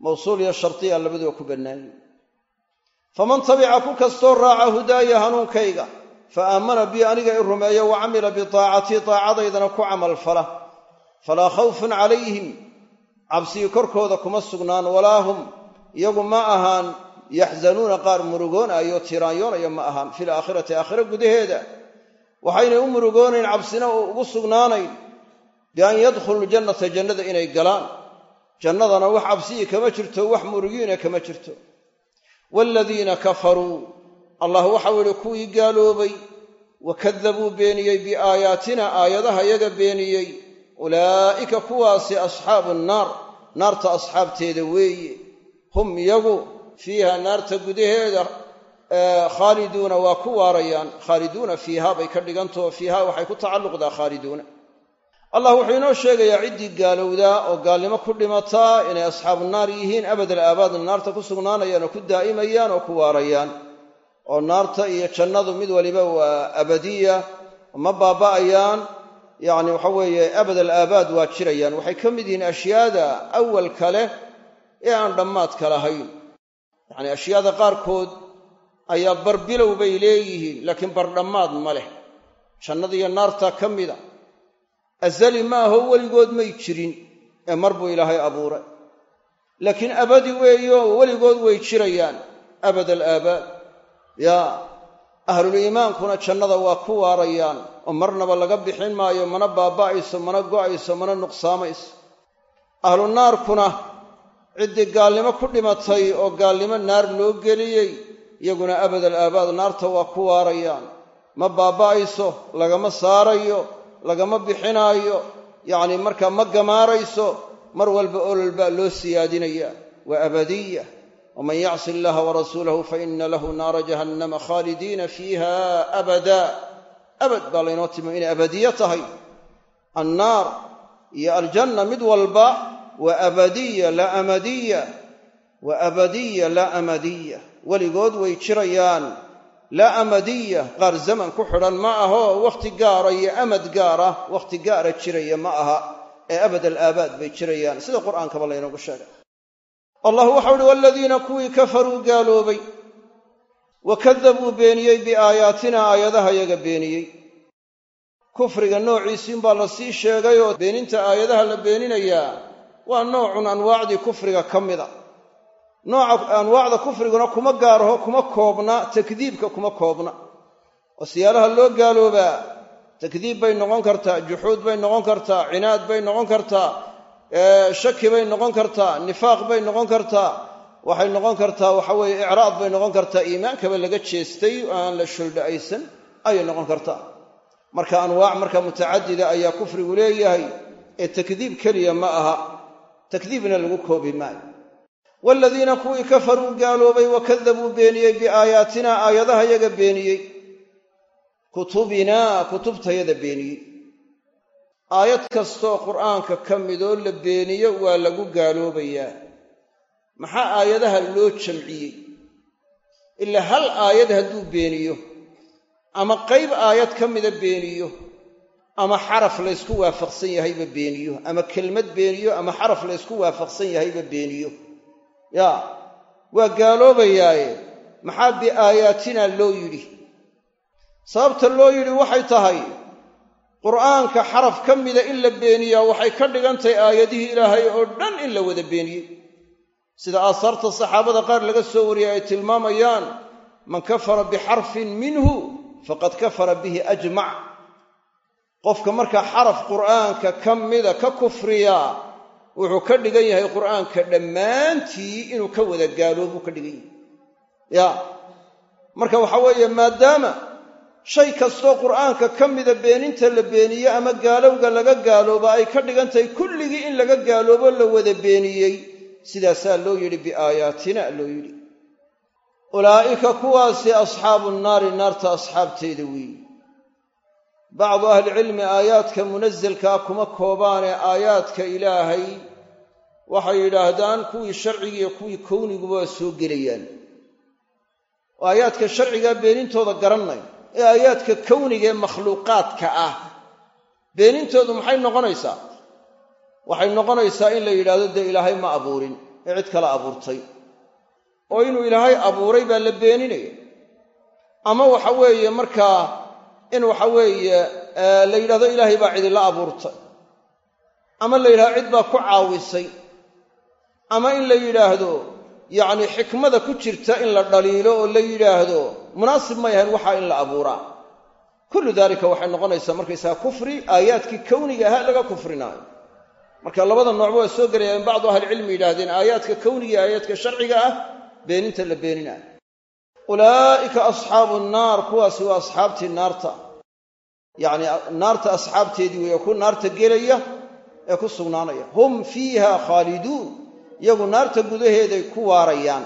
Mawsuul iyo shardiya labaduba ku bannaayey faman tabica ku kastoo raaca hudaaya hanuunkayga fa aamana bii aniga i rumeeya wa camila bitaacatii taacadaydana ku camalfala falaa khawfun calayhim cabsigii korkooda kuma sugnaan walaa hum iyagu ma ahaan yaxzanuuna qaar murugoonaayo tiraanyoonaya ma ahaan fil aakhirati aakhiro gudaheeda. Waxaynay u murugoonayn cabsina oo ugu sugnaanayn bian yadkhulu ljannata jannada inay galaan. Jannadana wax cabsigii kama jirto wax murugiina kama jirto waaladiina kafaruu allah waxau yihi kuwii gaaloobay wa kadabuu beeniyey biaayaatina aayadaha yaga beeniyey ulaa'ika kuwaasi asxaabu nnaar naarta asxaabteeda weeye hum iyagu fiiha naarta gudaheeda khaaliduuna waa ku waarayaan khaaliduuna fiiha bay ka dhigantaho fiiha waxay ku tacalluqdaa khaaliduuna allah wuxuu inoo sheegayaa ciddii gaalowdaa oo gaalnimo ku dhimataa inay asxaabu naar yihiin abadal aabaadna naarta ku sugnaanayaan oo ku daa'imayaan oo ku waarayaan. Oo naarta iyo jannadu mid waliba waa abadiya ma baaba'ayaan. Yacni waxa weeye abadal aabaad waa jirayaan. Waxay ka mid yihiin ashyaada awalka leh ee aan dhammaadka lahayn. Yacni ashyaada qaarkood ayaa barbilow bay leeyihiin laakiin bardhammaad ma leh. Jannadiiyo naarta ka mida azali ma aho weligood may jirin ee mar buu ilaahay abuuray. Laakiin abadi weeyo weligood way jirayaan abad alaabaad yaa ahluliimaankuna jannada waa ku waarayaan oo marnaba laga bixin maayo mana baaba'ayso mana go'ayso mana nuqsaamayso. Ahlu naarkuna ciddii gaalnimo ku dhimatay oo gaalnimo naar loo geliyey iyaguna abadal aabaad naarta waa ku waarayaan. Ma baaba'ayso lagama saarayo lagama bixinaayo yacni markaa ma gamaarayso mar walba olol baa loo siyaadinaya. Waa abadiya. Waman yacsi allaha warasuulahu faina lahu naara jahannama khaalidiina fiiha abada. Abad baa laynoo timi inay abadiye tahay. Annaar iyo aljanna mid walba waa abadiya la amadiya. Wa abadiya laa amadiya. Weligood way jirayaan laa amadiya qaar zaman ku xidhan ma aho wakhti gaara iyo amad gaara wakhti gaara jiraya ma aha ee abad alaabaad bay jirayaan. Sida qur'aankaba laynoogu sheegay. Allah waxau uhi waladiina kuwii kafaruu gaaloobay wa kadabuu beeniyey biaayaatina aayadaha yaga beeniyey. Kufriga noociisiinbaa la sii sheegay oo beeninta aayadaha la beeninayaa waa noocun anwaacdii kufriga ka mida nooca anwaacda kufriguna kuma gaaraho kuma koobna takdiibka kuma koobna. Oo loo gaaloobaa takdiib bay noqon kartaa juxuud bay noqon kartaa cinaad bay noqon kartaa shaki bay noqon kartaa nifaaq bay noqon kartaa waxay noqon kartaa waxa weeye icraad bay noqon kartaa iimaankaba laga jeestay aan la shuldha'aysan ayay noqon kartaa. Marka anwaac marka mutacadida ayaa kufrigu leeyahay ee takdiib keliya ma aha takdiibna lagu koobi maayo waaladiina kuwii kafaruu gaaloobay wa kadabuu beeniyey biaayaatina aayadaha yaga beeniyey kutubinaa kutubtayada beeniyey aayad kastoo qur'aanka ka midoo la beeniyo waa lagu gaaloobayaa maxaa aayadaha loo jamciyey ilaa hal aayad hadduu beeniyo ama qayb aayad ka mida beeniyo ama xaraf laysku waafaqsan yahayba beeniyo ama kelmad beeniyo ama xaraf laysku waafaqsan yahayba beeniyo yaa waa gaaloobayaaye maxaa biaayaatina loo yidhi? Sababta loo yidhi waxay tahay qur'aanka xaraf ka mida in la beeniyaa waxay ka dhigantahay aayadihii ilaahay oo dhan in la wada beeniyey. Sida aasaarta saxaabada qaar laga soo wariyey ay tilmaamayaan man kafara bixarfin minhu faqad kafara bihi ajmac. Qofka markaa xaraf qur'aanka ka mida ka kufriyaa wuxuu ka dhigan yahay qur'aanka dhammaantii inuu ka wada gaaloobuu ka dhigan yahay. Ya. Marka waxa weeye maadaama shay kastoo qur'aanka ka mida beeninta la beeniye ama gaalowga laga gaalooba ay ka dhigan tahay kulligii in laga gaaloobo la wada beeniyey sidaasaa loo yidhi biaayaatina loo yidhi. Ulaa'ika kuwaasi asxaabu nnaari naarta asxaabteeda weeye bacdu ahlicilmi aayaadka munaselkaa kuma koobaane aayaadka ilaahay waxay yidhaahdaan kuwii sharciga iyo kuwii kowniguba waa soo gelayaan oo aayaadka sharcigaa beenintooda garannay ee aayaadka kowniga ee makhluuqaadka ah beenintoodu maxay noqonaysaa waxay noqonaysaa in la yidhaahdo dee ilaahay ma abuurin ee cid kale abuurtay oo inuu ilaahay abuuray baa la beeninaya ama waxa weeye markaa in waxa weeye la yidhahdo ilaahay baa cidila abuurtay. Ama la yidhahdo cid baa ku caawisay. Ama in la yidhaahdo yacni xikmada ku jirta in la dhaliilo oo la yidhaahdo munaasib may ahayn waxaa in la abuuraa. Kullu daalika waxay noqonaysaa markaysaga kufri aayaadkii kowniga ahaa laga kufrinaayo. Marka labada noocba waa soo gelayaan bacdu ahlicilmi yidhaahdeen aayaadka kowniga aayaadka sharciga ah beeninta la beeninaayo ulaa'ika asxaabu nnaar kuwaasi waa asxaabtii naarta. Yacni naarta asxaabteedii weeye ku naarta gelaya ee ku sugnaanaya. Hum fiiha khaaliduun iyagu naarta gudaheeday ku waarayaan.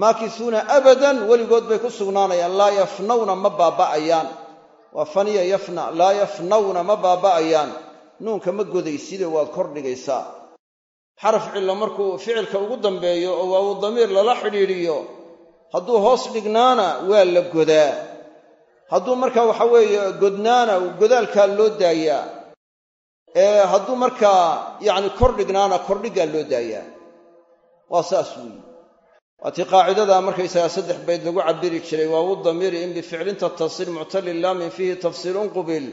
Maakisuuna abadan weligood bay ku sugnaanayaan. Laa yafnawna ma baaba'ayaan. Waa faniya yafna laa yafnawna ma baaba'ayaan. Nuunka ma godayside waad kor dhigaysaa. Xaraf cilla markuu ficilka ugu dambeeyo oo waawu damiir lala xidhiidhiyo hadduu hoos dhignaana waa la godaa. Hadduu markaa waxa weeye godnaana godaalkaa loo daayaa. Ee hadduu markaa yacni kor dhignaana kordhiggaa loo daayaa. Waa saas weeye. Waatii qaacidadaa markaysagaa saddex bayd lagu cabiri jiray. Waawu damiiri in bificlin tattasil muctalin laamin fiihi tafsiilun qubil.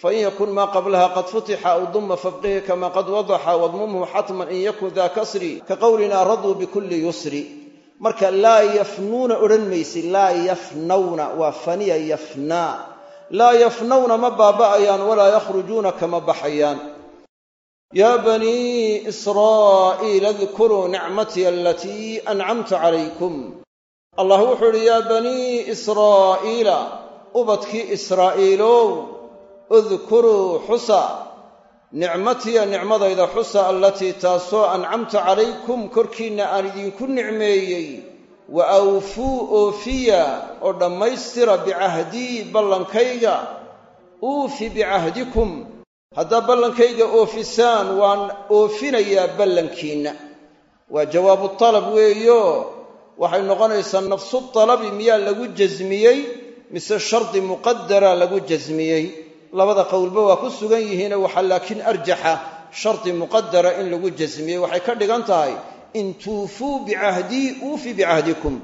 Fain yakun maa qablaha qad futixa aw duma fabqihi kama qad wadaxa wadmumhu xatman in yakun daa kasri ka qowlina raduu bikulli yusri marka laa yafnuuna odhan maysi laa yafnawna waa faniya yafnaa laa yafnawna ma baaba'ayaan walaa yakhrujuuna kama baxayaan. Yaa banii israa'iil adkuruu nicmatii alatii ancamtu calaykum allah wuxuu idhi yaa banii israa'iila ubadkii israa'iilow udkuruu xusa nicmatiya nicmadayda xusa allatii taasoo ancamtu calaykum korkiinna aan idinku nicmeeyey wa awfuu oofiya oo dhammaystira bicahdii ballankayga uufi bicahdikum. Haddaa ballankayga oofisaan waan oofinayaa ballankiinna. Waa jawaabu talab weeyo. Waxay noqonaysaa nafsu talabi miyaa lagu jasmiyey mise shardi muqadara lagu jasmiyey labada qowlba waa ku sugan yihiine waxaa laakiin arjaxa shardi muqadara in lagu jasmiyey. Waxay ka dhigan tahay in tuufuu bicahdii uufi bicahdikum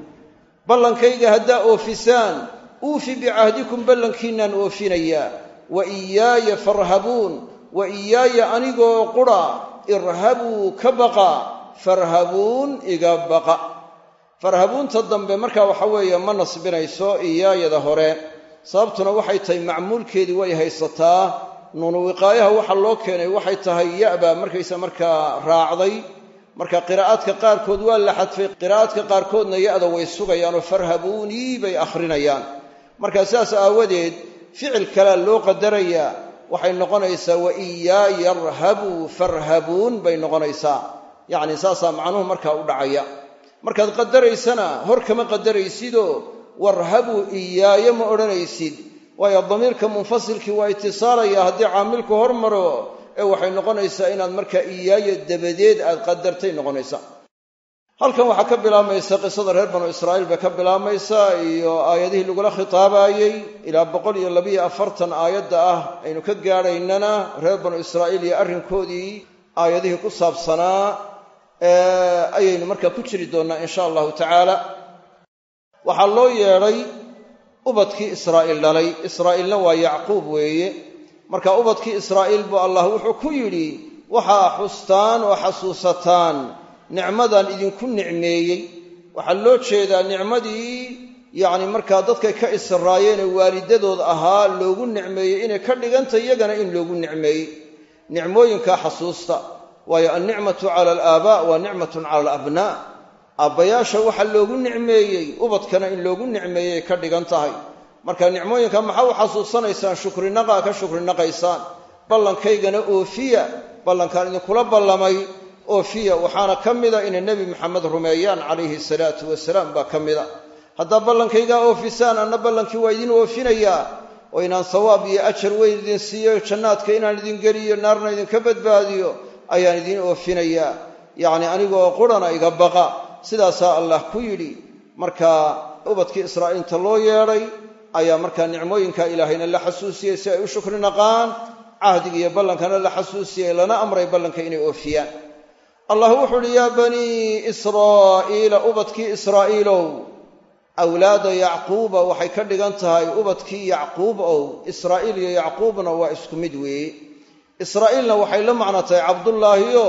ballankayga haddaa oofisaan uufi bicahdikum ballankiinaan oofinayaa wa iyaaya farhabuun wa iyaaya anigoo qura irhabuu ka baqa farhabuun iga baqa. Farhabuunta dambe markaa waxa weeye ma nasbinayso iyaayada hore sababtuna waxay tahay macmuulkeedii way haysataa nuunu wiqaayaha waxa loo keenay waxay tahay ya-baa markaysa markaa raacday. Marka qiraa'aadka qaarkood waa la xadfay qiraa'aadka qaarkoodna ya-da way sugayaanoo farhabuunii bay akhrinayaan. Marka sidaas aawadeed ficil kalea loo qadarayaa waxay noqonaysaa wa iyaaya yarhabuu farhabuun bay noqonaysaa. Yacni saasaa macnuhu markaa u dhacaya. Markaad qadaraysana hor kama qadaraysidoo warhabuu iyaaya ma odhanaysid. Waayo damiirka munfasilkii waa itisaalaya haddii caamilku hormaro ee waxay noqonaysaa inaad markaa iyaaya dabadeed aad qadartay noqonaysaa. Halkan waxaa ka bilaabmaysa qisada reer banu israa'iil bay ka bilaabmaysaa iyo aayadihii lagula khitaabaayey ilaa boqol iyo labiyo afartan aayadda ah aynu ka gaadhaynana reer banu israa'iil iyo arrinkoodii aayadihii ku saabsanaa ayaynu markaa ku jiri doonnaa insha allahu tacaala waxaa loo yeedhay ubadkii israa'iil dhalay. Israa'iilna waa yacquub weeye. Marka ubadkii israa'iil buu allah wuxuu ku yidhi waxaa xustaan oo xasuusataan nicmadan idinku nicmeeyey. Waxaa loo jeedaa nicmadii yacni markaa dadkay ka israayeen ee waalidadood ahaa loogu nicmeeyey inay ka dhigantay iyagana in loogu nicmeeyey. Nicmooyinkaa xasuusta. Waayo alnicmatu cala alaabaa waa nicmatun cala alabnaa aabbayaasha waxaa loogu nicmeeyey ubadkana in loogu nicmeeyey ka dhigan tahay. Marka nicmooyinka maxaa u xasuusanaysaan? Shukrinaqaa ka shukrinaqaysaan. Ballankhaygana oofiya. Ballankaan idinkula ballamay oofiya. Waxaana ka mida inay nebi maxamed rumeeyaan calayhi salaatu wasalaam baa ka mida. Haddaa ballankaygaa oofisaan anna ballankii waa idin oofinayaa oo inaan sawaab iyo ajar weyn idin siiyo jannaadka inaan idin geliyo naarna idinka badbaadiyo ayaan idin oofinayaa yacni anigoo qurana iga baqa sidaasaa allah ku yidhi marka ubadkii israa'iilta loo yeedhay ayaa markaa nicmooyinka ilaahayna la xasuusiyey si ay u shukri naqaan cahdiga iyo ballankana la xasuusiyey lana amray ballanka inay oofiyaan. Allah wuxuu uhi yaa banii israa'iila ubadkii israa'iilow awlaada yacquuba waxay ka dhigan tahay ubadkii yacquub ow israa'iil iyo yacquubna waa isku mid weeye israa'iilna waxay la macno tahay cabdullaahiyo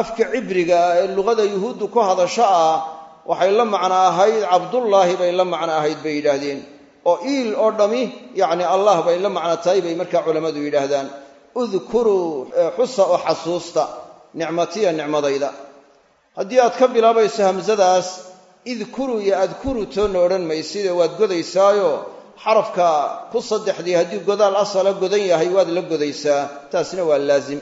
afka cibriga ee luqada yuhuuddu ku hadasho ah waxay la macno ahayd cabdullaahi bay la macno ahayd bay yidhaahdeen. Oo iil oo dhammi yacni allah bay la macno tahay bay markaa culammadu yidhaahdaan. Udkuruu xusa oo xasuusta nicmatiya nicmadayda. Haddii aad ka bilaabayso hamsadaas idkuruu iyo adkuruu toonna odhan mayside waad godaysaayo xarafka ku saddexdii haddii godaal asala godan yahay waad la godaysaa. Taasina waa laazim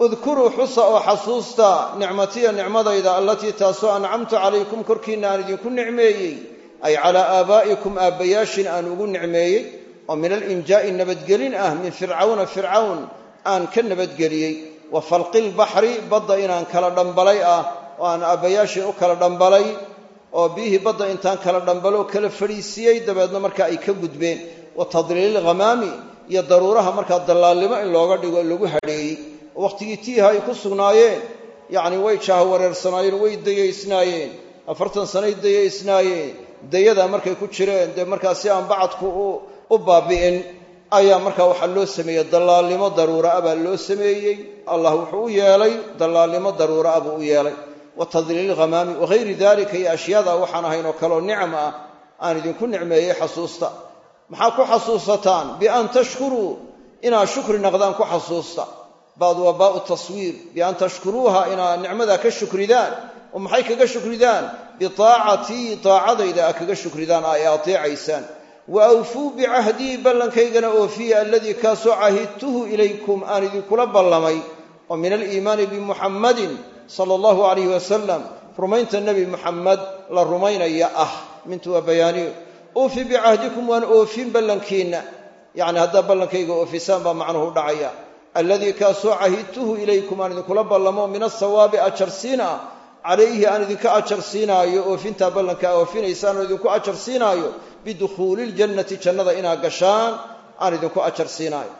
udkuruu xusa oo xasuusta nicmatiya nicmadayda allatii taasoo ancamtu calaykum korkiinna aan idinku nicmeeyey ay calaa aabaa'ikum aabbayaashin aan ugu nicmeeyey oo min alinjaa'i nabadgelin ah min fircawna fircawn aan ka nabadgeliyey. Wa falqilbaxri badda inaan kala dhambalay ah oo aan aabbayaashin u kala dhambalay oo biyihii badda intaan kala dhambaloo kala fadhiisiiyey dabeedna markaa ay ka gudbeen. Wa tadliili lghamaami iyo daruuraha markaa dallaalnimo in looga dhigo lagu hadheeyey oo wakhtigii tiiha ay ku sugnaayeen. Yacni way jaaha wareersanaayeen way dayaysnaayeen afartan sanay dayaysnaayeen dayadaa markay ku jireen dee markaa si aan bacadku u baabi'in ayaa markaa waxaa loo sameeyey dallaalnimo daruura a baa loo sameeyey. Allah wuxuu u yeelay dallaalnimo daruura a buu u yeelay. Wa tadliili lghamaami wagayri dalika iyo ashyaada waxaan ahayn oo kaleoo nicam ah aan idinku nicmeeyey xasuusta. Maxaa ku xasuusataan? Bian tashkuruu inaad shukri naqdaan ku xasuusta baad waa baau taswiir bian tashkuruuha inaad nicmadaa ka shukridaan oo maxay kaga shukridaan bitaacatii taacadayda aad kaga shukridaan ay ateecaysaan. Wa awfuu bicahdii ballankhaygana oofiya aladii kaasoo cahidtuhu ilaykum aan idinkula ballamay oo min aliimaani bimuxammadin sala allahu calayhi wasalam rumaynta nebi muxammed la rumaynaya ah. Mintu waa bayaaniyo uufi bicahdikum waan oofin ballankiinna. Yacni haddaa ballankayga oofisaan baa macnuhu dhacaya alladii kaasoo cahidtuhu ilaykum aan idinkula ballamo min asawaabi ajarsiin ah calayhi aan idinka ajar siinaayo oofintaa ballanka a oofinaysaan oo idinku ajar siinaayo bidukhuuli ljannati jannada inaad gashaan aan idinku ajar siinaayo.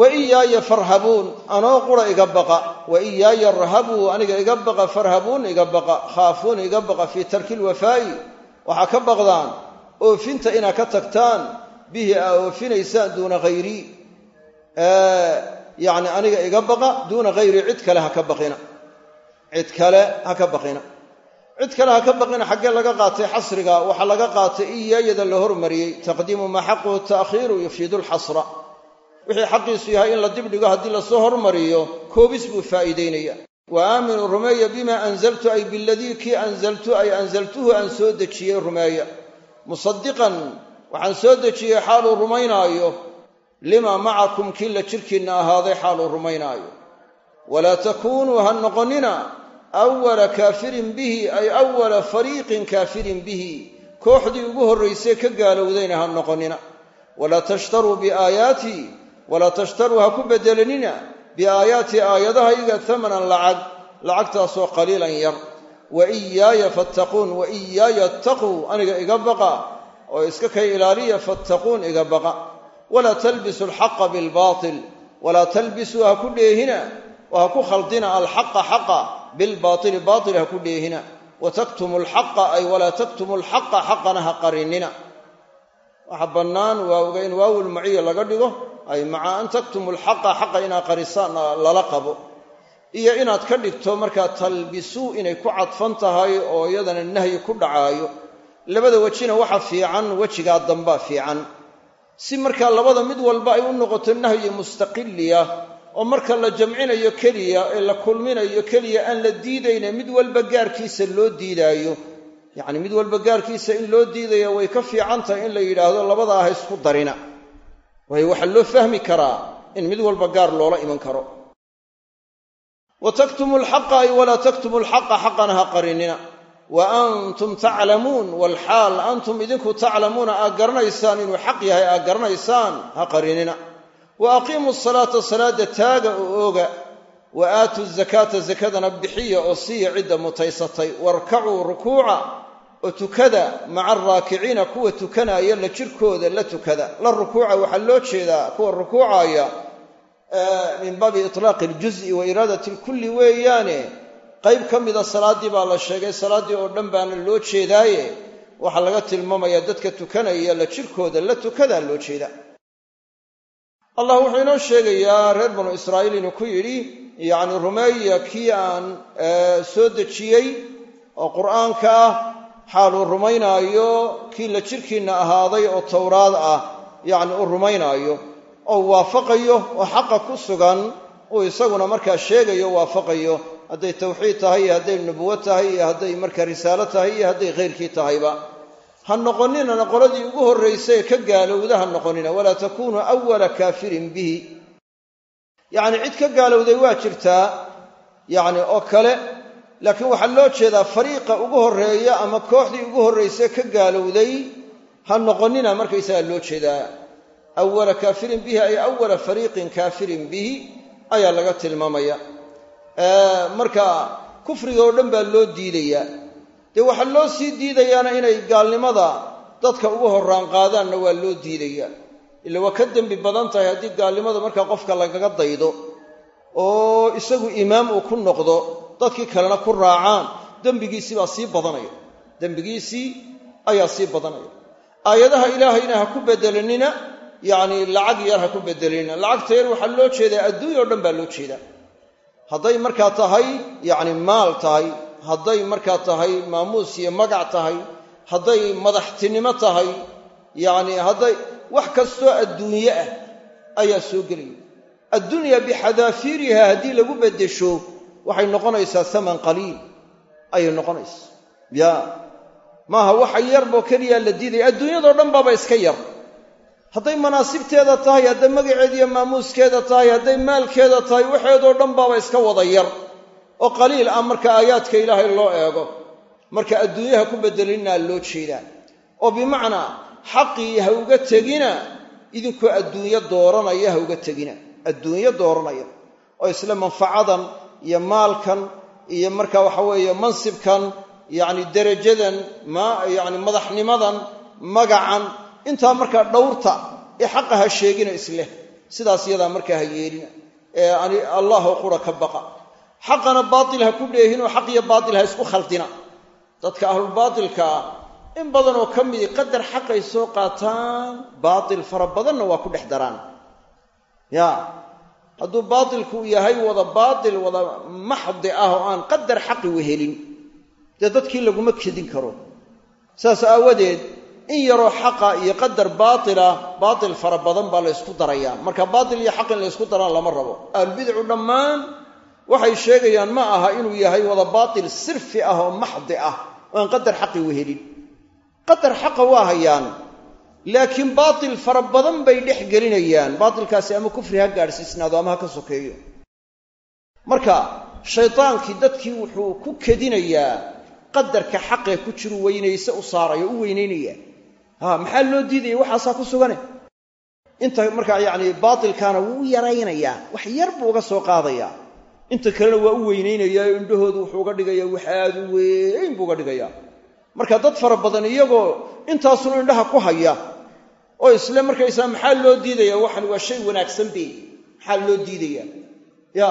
Wa iyaaya farhabuun anoo qura iga baqa. Wa iyaaya rahabuu aniga iga baqa farhabuun iga baqa. Khaafuun iga baqa fii tarki lwafaa'i waxaa ka baqdaan oofinta inaad ka tagtaan bihi aa oofinaysaan duuna hayrii yacni aniga iga baqa duuna hayrii cid kale ha ka baqina. Cid kale ha ka cid kale ha ka xaggee laga qaatay xasriga waxaa laga qaatay iyaayada la hormariyey. Taqdiimu maa xaquhu ta'khiiru yufiidu lxasra wixii xaqiisu yahay in la dibdhigo haddii la soo hormariyo koobis buu faa'iidaynaya. Wa rumeeya bimaa anzaltu ay biladii kii anzaltu ay anzaltuhu aan soo dejiyey rumeeya. Musadiqan waxaan soo dejiyey xaaluu rumaynaayo lima macakum kii la jirkiinna ahaaday xaaluu rumaynaayo. Walaa takuunuu ha noqonnina awala kaafirin bihi ay awala fariiqin kaafirin bihi. Kooxdii ugu horraysay ka gaalowdayna ha noqonnina. Walaa tashtaruu biaayaatii walaa tashtaruu ha ku beddelanina biaayaatii aayadahayga tamanan lacag lacagtaasoo qaliilan yar. Wa iyaaya fattaquun wa iyaaya attaquu aniga iga baqa oo iska kay ilaaliya fattaquun iga baqa walaa talbisu alxaqa bilbaatil walaa talbisuu ha ku dheehina oo ha ku khaldina alxaqa xaqa bilbaatili baatil ha ku dheehina wa taktumu alxaqa ay walaa taktumu alxaqa xaqana ha qarinina waxa bannaan waawga in waawul maciya laga dhigo ay maca an taktumu alxaqa xaqa inaad qarisaan lala qabo iyo inaad ka dhigto markaa talbisuu inay ku cadfan tahay oo iyadana nahyi ku dhacaayo labada wejina waxa fiican wejigaa dambaa fiican si markaa labada mid walba ay u noqoto nahyi mustaqiliya oo marka la jamcinayo keliya ee la kulminayo keliya aan la diidayne mid walba gaarkiisa loo diidaayo. Yacni mid walba gaarkiisa in loo diidaya way ka fiican tahay in la yidhaahdo labadaa ha isku darina. Waayo waxaa loo fahmi karaa in mid walba gaar loola iman karo. Wa taktumu alxaqa ay walaa taktumu alxaqa xaqana ha qarinina wa antum taclamuun walxaal antum idinku taclamuuna aad garanaysaan inuu xaq yahay aad garanaysaan ha qarinina wa aqiimuu salaata salaada taaga oo ooga wa aatuu zakaata zakadana bixiya oo siiya cidda mutaysatay warkacuu rukuuca oo tukada maca araakiciina kuwa tukanaya la jirkooda la tukada la rukuuca waxaa loo jeedaa kuwa rukuucaya min baabi itlaaqi iljuzi wa iraadati lkulli weeyaane qayb ka mida salaaddii baa la sheegay salaaddii oo dhan baana loo jeedaaye. Waxaa laga tilmaamayaa dadka tukanaya la jirkooda la tukadaa loo jeeda allah wuxuu inoo sheegayaa reer banu israa'iil inuu ku yidhi yacni rumeeya kii aan soo dejiyey oo qur'aanka ah xaaluu rumaynaayo kii la jirkiinna ahaaday oo towraad ah yacni uu rumaynaayo oo waafaqayo oo xaqa ku sugan uu isaguna markaa sheegayo waafaqayo hadday tawxiid tahay iyo hadday nubuwo tahay iyo hadday markaa risaalo tahay iyo hadday khayrkii tahayba. Ha noqoninana qoladii ugu horraysay ka gaalowda ha noqonina. Walaa takuunuu awala kaafirin bihi. Yacni cid ka gaalowday waa jirtaa yacni oo kale laakiin waxaa loo jeedaa fariiqa ugu horreeya ama kooxdii ugu horraysay ka gaalowday ha noqonina markaysagaa loo jeedaa. Awala kaafirin bihi ay awala fariiqin kaafirin bihi ayaa laga tilmaamaya marka kufriga oo dhan baa loo diidayaa. Dee waxaa loo sii diidayaana inay gaalnimada dadka ugu horraan qaadaanna waa loo diidayaa. Ila waa ka dembi badan tahay haddii gaalnimada markaa qofka lagaga daydo oo isagu imaam uu ku noqdo dadkii kalena ku raacaan dembigiisii baa sii badanaya. Dembigiisii ayaa sii badanaya. Aayadaha ilaahayna ha ku bedelanina yacni lacag yar ha ku bedelanina lacagta yar waxaa loo jeedaa adduunya o dhan baa loo jeedaa hadday markaa tahay yacni maal tahay hadday markaa tahay maamuus iyo magac tahay hadday madaxtinimo tahay yacni hadday wax kastoo adduunye ah ayaa soo gelaya. Addunya bixadaafiiriha haddii lagu beddesho waxay noqonaysaa saman qaliil ayay noqonaysaa. Ya maaha waxa yarbo keliya la diidaya adduunyadao dhan baaba iska yar hadday manaasibteeda tahay hadday magaceeda iyo maamuuskeeda tahay hadday maalkeeda tahay waxeedoo dhan baaba iska wada yar. Oo qaliil ah marka aayaadka ilaahay loo eego marka adduunyaha ku bedelinaa loo jeedaa. Oo bimacnaa xaqii ha uga tegina idinkoo adduunyo dooranaya ha uga tegina. Adduunyo dooranaya. Oo isla manfacadan iyo maalkan iyo marka waxa weeye mansibkan yacni derajadan ma yacni madaxnimadan magacan intaa markaa dhowrta ee xaqa ha sheegina isleh. Sidaas yadaa markaa ha yeelina ee ani allahoo qura ka baqa. Xaqana baatil ha ku dheehinoo xaq iyo baatil ha isku khaldina. Dadka ahlulbaatilkaa in badanoo ka midi qadar xaqay soo qaataan baatil fara badanna waa ku dhex daraan. Ya hadduu baatilku yahay wada baatil wada maxdi ah oo aan qadar xaqi wehelin dee dadkii laguma kedin karo. Saas aawadeed in yaroo xaqa iyo qadar baatila baatil fara badan baa la ysku darayaa. Marka baatil iyo xaq in la ysku daraan lama rabo. Ahlulbidacu dhammaan waxay sheegayaan ma aha inuu yahay wada baatil sirfi ah oo maxdi ah. Oo aan qadar xaqi wehelin qadar xaqa waa hayaan laakiin baatil fara badan bay dhex gelinayaan. Baatilkaasi ama kufri ha gaadhsiisnaado ama ha ka sokeeyo. Marka shaydaankii dadkii wuxuu ku kedinayaa qadarka xaqee ku jiru weynayse u saaraya u weynaynaya maxaa loo diidaya waxaasaa ku sugane. Inta markaa yacni baatilkaana wuu u yaraynayaa. Wax yar buu uga soo qaadayaa inta kalena waa u weynaynayaa oo indhahoodu wuxuu uga dhigayaa wax aad u weyn buu uga dhigayaa marka dad fara badan iyagoo intaasuna indhaha ku haya oo isle markaysaa maxaa loo diidaya? Waxan waa shay wanaagsan be maxaa loo diidaya? Ya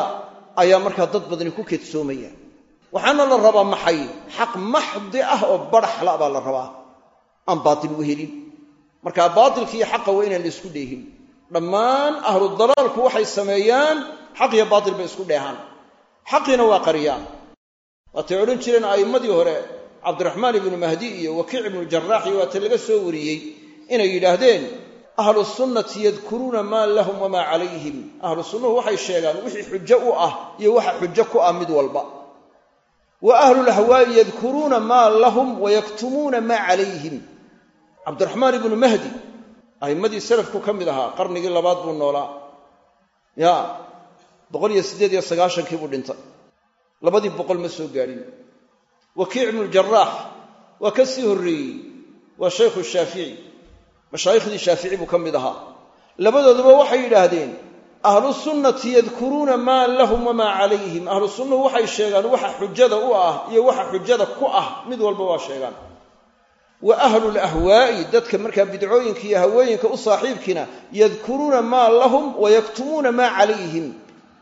ayaa markaa dad badani ku kedsoomaya. Waxaana la rabaa maxay? Xaq maxdi ah oo baraxla baa la rabaa aan baatil wehelin marka baatilka iyo xaqa waa inaan la isku dheehin dhammaan ahlu dalaalku waxay sameeyaan xaq iyo baatil bay isku dheehaan. Xaqiina waa qariyaan. Waatay odhan jireen a'immadii hore cabdiraxmaan ibnu mahdi iyo wakiic ibnu jaraax iyo waata laga soo wariyey inay yidhaahdeen ahlu sunnati yadkuruuna maa lahum wamaa calayhim. Ahlu sunnuhu waxay sheegaan wixii xujo u ah iyo waxa xujo ku ah mid walba. Wa ahlulahwaa'i yadkuruuna maa lahum wayaktumuuna maa calayhim cabdiraxmaan ibnu mahdi a'immadii salafku ka mid ahaa qarnigii labaad buu noolaa. Ya boqol iyo siddeed iyo sagaashankii buu dhintay. Labadii boqol ma soo gaadhin wakiic ibnu jaraax waa ka sii horreeyey. Waa shaykhu shaafici mashaayikhdii shaafici buu ka mid ahaa. Labadooduba waxay yidhaahdeen ahlu sunnati yadkuruuna maa lahum wamaa calayhim. Ahlu sunnuhu waxay sheegaan waxa xujada u ah iyo waxa xujada ku ah. Mid walba waa sheegaan wa ahlulahwaa'i dadka markaa bidcooyinka iyo hawooyinka u saaxiibkiina yadkuruuna maa lahum wayaktumuuna maa calayhim.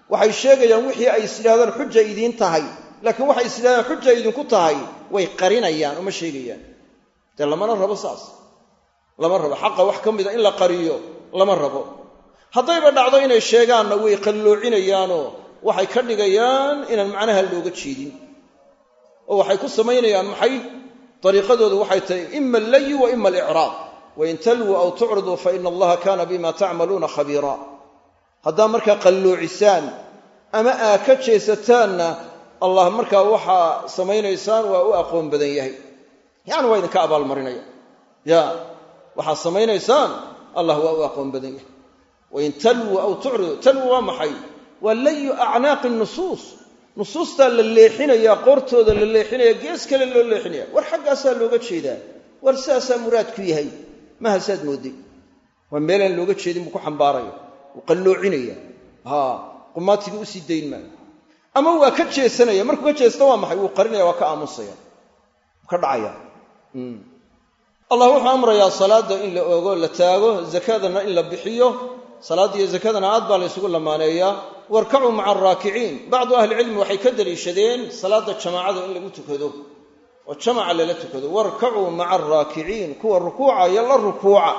Waxay sheegayaan wixii ay is xuja idiin tahay. Laakiin waxay is yidhahdaan xuja idinku tahay way qarinayaan uma sheegayaan. Dee lamana rabo saas? Lama rabo. Xaqa wax ka mida in la qariyo lama rabo. Haddayba dhacdo inay sheegaanna way qalloocinayaanoo waxay ka dhigayaan inaan macnaha looga jeedin. Oo waxay ku samaynayaan maxay dariiqadoodu waxay tahay ima allayu wa ima alicraab wain talwuu aw tucriduu fa ina allaha kaana bima tacmaluuna khabiira. Haddaa markaa qalloocisaan ama aa ka jeesataanna allah markaa waxaa samaynaysaan waa u aqoon badan yahay. Yacni waa idinka abaalmarinaya. Ya waxaad samaynaysaan allah waa u aqoon badan yahay. Wain talwuu aw tucridu talwu waa maxay? Waa layu acnaaqi nusuus nusuustaa la leexinayaa qoortooda la leexinaya gees kale loo leexinaya. War xaggaasaa looga jeedaa. War sidaasaa muraadku yahay. Maha saad moodday waa meelaan looga jeedin buu ku xambaaraya wuu qalloocinaya ha qumaatigii u sii dayn maayo. Ama waa ka jeesanaya. Markuu ka jeesta waa maxay? Wuu qarinaya waa ka aamusaya. Ka dhacaya. Allah wuxuu amrayaa salaada in la oogo la taago zakadana in la bixiyo salaadda iyo zakadana aad baa la ysugu lamaaneeyaa. Warkacuu maca araakiciin bacdu ahlicilmi waxay ka daliishadeen salaadda jamaacada in lagu tukado oo jamaca lala tukado. Warkacuu maca araakiciin kuwa rukuucaya la rukuuca.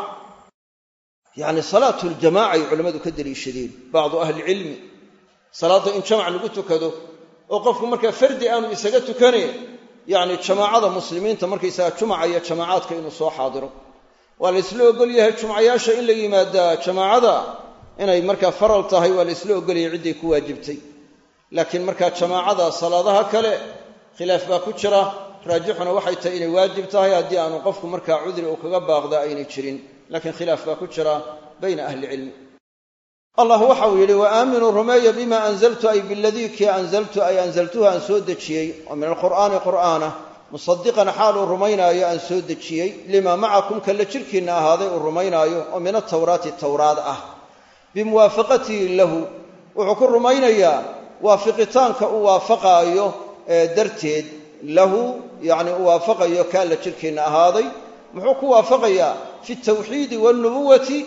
Yacni salaatu ljamaca ay culammadu ka daliishadeen bacdu ahlicilmi salaadda in jamac lagu tukado oo qofku markaa fardi aanu isaga tukanayn yacni jamaacada muslimiinta markaysaga jumaca iyo jamaacaadka inuu soo xaadiro waa la ysla ogol yahay jumcayaasha in la yimaadaa jamaacada? Inay markaa faral tahay waa la ysla ogolyahay cidday ku waajibtay. Laakiin markaa jamaacada salaadaha kale khilaaf baa ku jira. Raajixuna waxay tahay inay waajib tahay. Haddii aanu qofku markaa cudri uu kaga baaqda aynay jirin. Laakiin khilaaf baa ku jira bayna ahlicilmi allah waxa uu yidhi wa aaminuu rumeeya bima anzaltu ay biladii kii anzaltu ay anzaltuhu aan soo dejiyey. Oo min alqur'aani qur'aana musadiqan xaal uu rumaynaayo aan soo dejiyey limaa macakum kalla jirkiinna ahaaday uu rumaynaayo oo min atawraati tawraad ah. Bimuwaafaqatihi lahu wuxuu ku rumaynayaa waafiqitaanka uu waafaqaayo darteed lahu yacni u waafaqayo kaa la jirkiinna ahaaday muxuu ku waafaqayaa fi tawxiidi waalnubuwati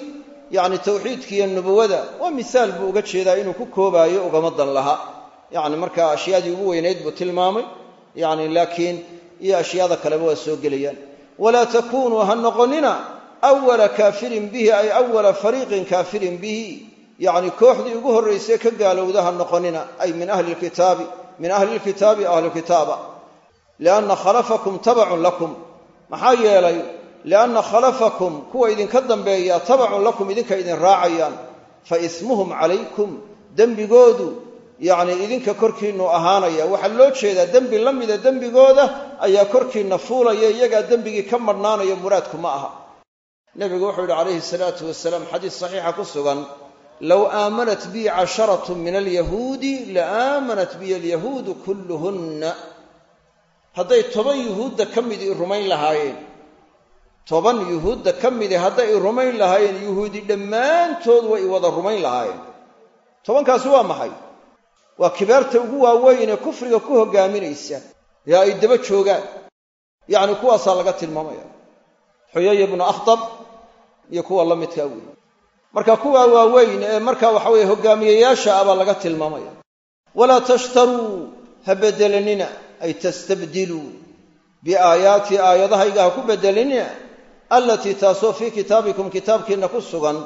yacni tawxiidkiiyo nubuwada. Waa misaal buu uga jeedaa inuu ku koobaayo ugama dan laha. Yacni markaa ashyaadii ugu weynayd buu tilmaamay yacni laakiin iyo ashyaada kaleba waa soo gelayaan. Walaa takunuu ha noqonina awala kaafirin bihi ay awala fariiqin kaafirin bihi. Yacni kooxdii ugu horraysay ka gaalowda ha noqonina ay min ahli lkitaabi min ahli lkitaabi ahlukitaaba lianna khalafakum tabacun lakum. Maxaa yeelay lianna khalafakum kuwa idinka dambeeya tabacun lakum idinka idin raacayaan. Fa ismuhum calaykum dembigoodu yacni idinka korkiinnu ahaanaya waxaa loo jeedaa dembi la mida dembigooda ayaa korkiinna fuulaya iyagaa dembigii ka madhnaanaya muraadku ma aha. Nebigu wuxuu yidhi calayhi salaatu wasalaam xadiis saxiixa ku sugan low aamanat bii casharatu min alyahuudi la aamanat biy alyahuudu kulluhunna. Hadday toban yuhuudda ka mid i rumayn lahaayeen. Toban yuhuudda ka midi hadday i rumayn lahaayeen yuhuudi dhammaantood way i wada rumayn lahaayeen. Tobankaasi waa maxay waa kibaarta ugu waaweyn ee kufriga ku hoggaaminaysa. Ee ay daba joogaan. Yacni kuwaasaa laga tilmaamaya. Xuyaya bnu akhdab iyo kuwa la midkaa weeye marka kuwaa waaweyn ee marka waxa weye hogaamiyeyaasha ah laga tilmaamaya. Walaa tashtaruu ha bedelanina ay tastabdiluu biaayaati aayadahayga ha ku bedelanina allatii taasoo fii kitaabikum kitaabkiinna ku sugan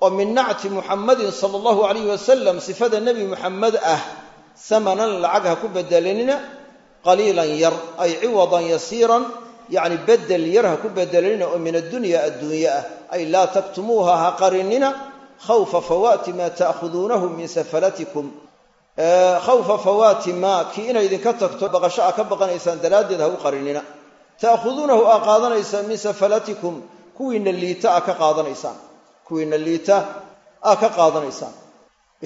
oo min nacti muxammadin sala allahu alayh wasalam sifada nebi muxammed ah samanan lacag ku bedelanina qaliilan yar ay ciwadan yasiiran yacni bedel yar ha ku bedelanina oo min addunya adduunye ah. Ay laa taktumuuha ha qarinina khawfa fawaati maa ta'khuduunahu min safalatikum. Khawfa fawaati maa kii inay idinka tagto baqasho a ka baqanaysaan daraaddeed ha u qarinina. Ta'khuduunahu aa qaadanaysaan min safalatikum kuwiinna liita a ka qaadanaysaan kuwiinna liita aa ka qaadanaysaan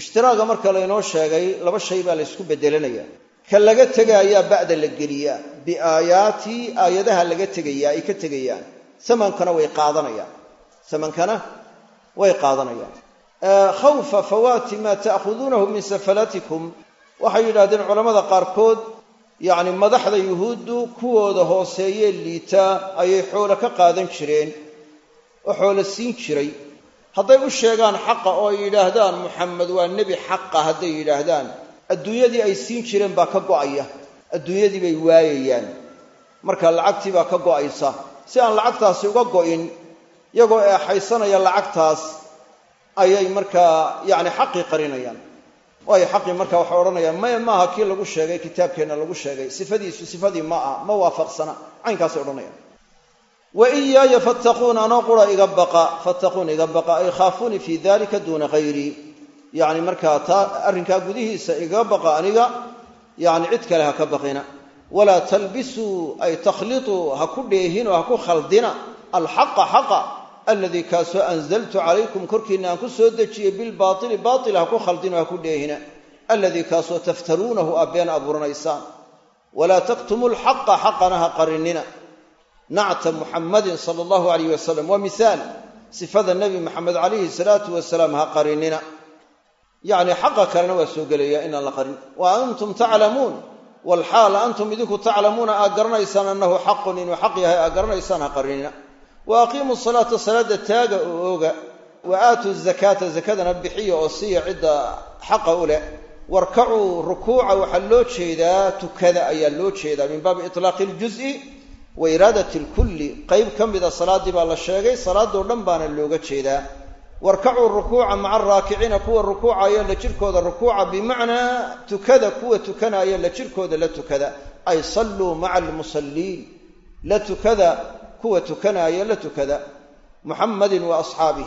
ishtiraaga marka laynoo sheegay laba shay baa laysku bedelanaya ka laga tegaayaa ba'da la geliyaa. Biaayaati aayadaha laga tegayaa ay ka tegayaan. Samankana way qaadanayaan. Samankana way qaadanayaan. Khawfa fawaati maa ta'khuduunahu min safalatikum. Waxay yidhahdeen culammada qaarkood yacni madaxda yuhuuddu kuwooda hooseeyee liitaa ayay xoolo ka qaadan jireen. Oo xoolo siin jiray hadday u sheegaan xaqa oo ay yidhaahdaan muxamed waa nebi xaqa hadday yidhaahdaan. Adduunyadii ay siin jireen baa ka go'aya. Adduunyadii bay waayayaan. Marka lacagtii baa ka go'aysa. Si aan lacagtaasi uga go'in iyagoo eexaysanaya lacagtaas ayay markaa yacni xaqii qarinayaan. Waayo xaqii marka waxay odhanayaan maya maaha kii lagu sheegay kitaabkeenna lagu sheegay. Sifadiisu sifadii ma ah ma waafaqsana. Caynkaasay odhanayaan wa iyaaya fattaquun anoo qura iga baqa fattaquun iga baqa ay khaafuunii fii dalika duuna hayrii yacni markaa taa arrinkaa gudihiisa iga baqa aniga yacni cid kale ha ka baqina. Walaa talbisuu ay takhlituu ha ku dheehinoo ha ku khaldina. Alxaqa xaqa aladii kaasoo anzaltu calaykum korkiinna aan ku soo dejiyey bilbaaili baail ha ku khaldinoo ha ku dheehina. Aladii kaasoo taftaruunahu aa been abuuranaysaan. Walaa taktumu lxaqa xaqana ha qarinina nacta muxammadin sala allahu alayh wasalam waa mihaal sifada nebi maxamed calayhi salaatu wasalaam ha qarinina yacni xaqa kalena waa soo gelaya inaan la qarin wa antum taclamuun walxaal antum idinku taclamuuna aad garanaysaan annahu xaqun inuu xaq yahay aad garanaysaan ha qarinina wa aqiimuu salaata salaada taaga oo ooga wa aatuu zakaata zakadana bixiya oo siiya cidda xaqa u leh warkacuu rukuuca waxaa loo jeedaa tukada ayaa loo jeedaa min baabi itlaaqi iljuzi wa iraadati lkulli qayb ka mida salaaddii baa la sheegay salaadoo dhan baana looga jeedaa. Warkacuu rukuuca maca araakiciina kuwa rukuucaya la jirkooda rukuuca bimacnaa tukada kuwa tukanaya la jirkooda la tukada. Ay salluu maca almusalliin la tukada kuwa tukanaya la tukada. Muxammadin wa asxaabih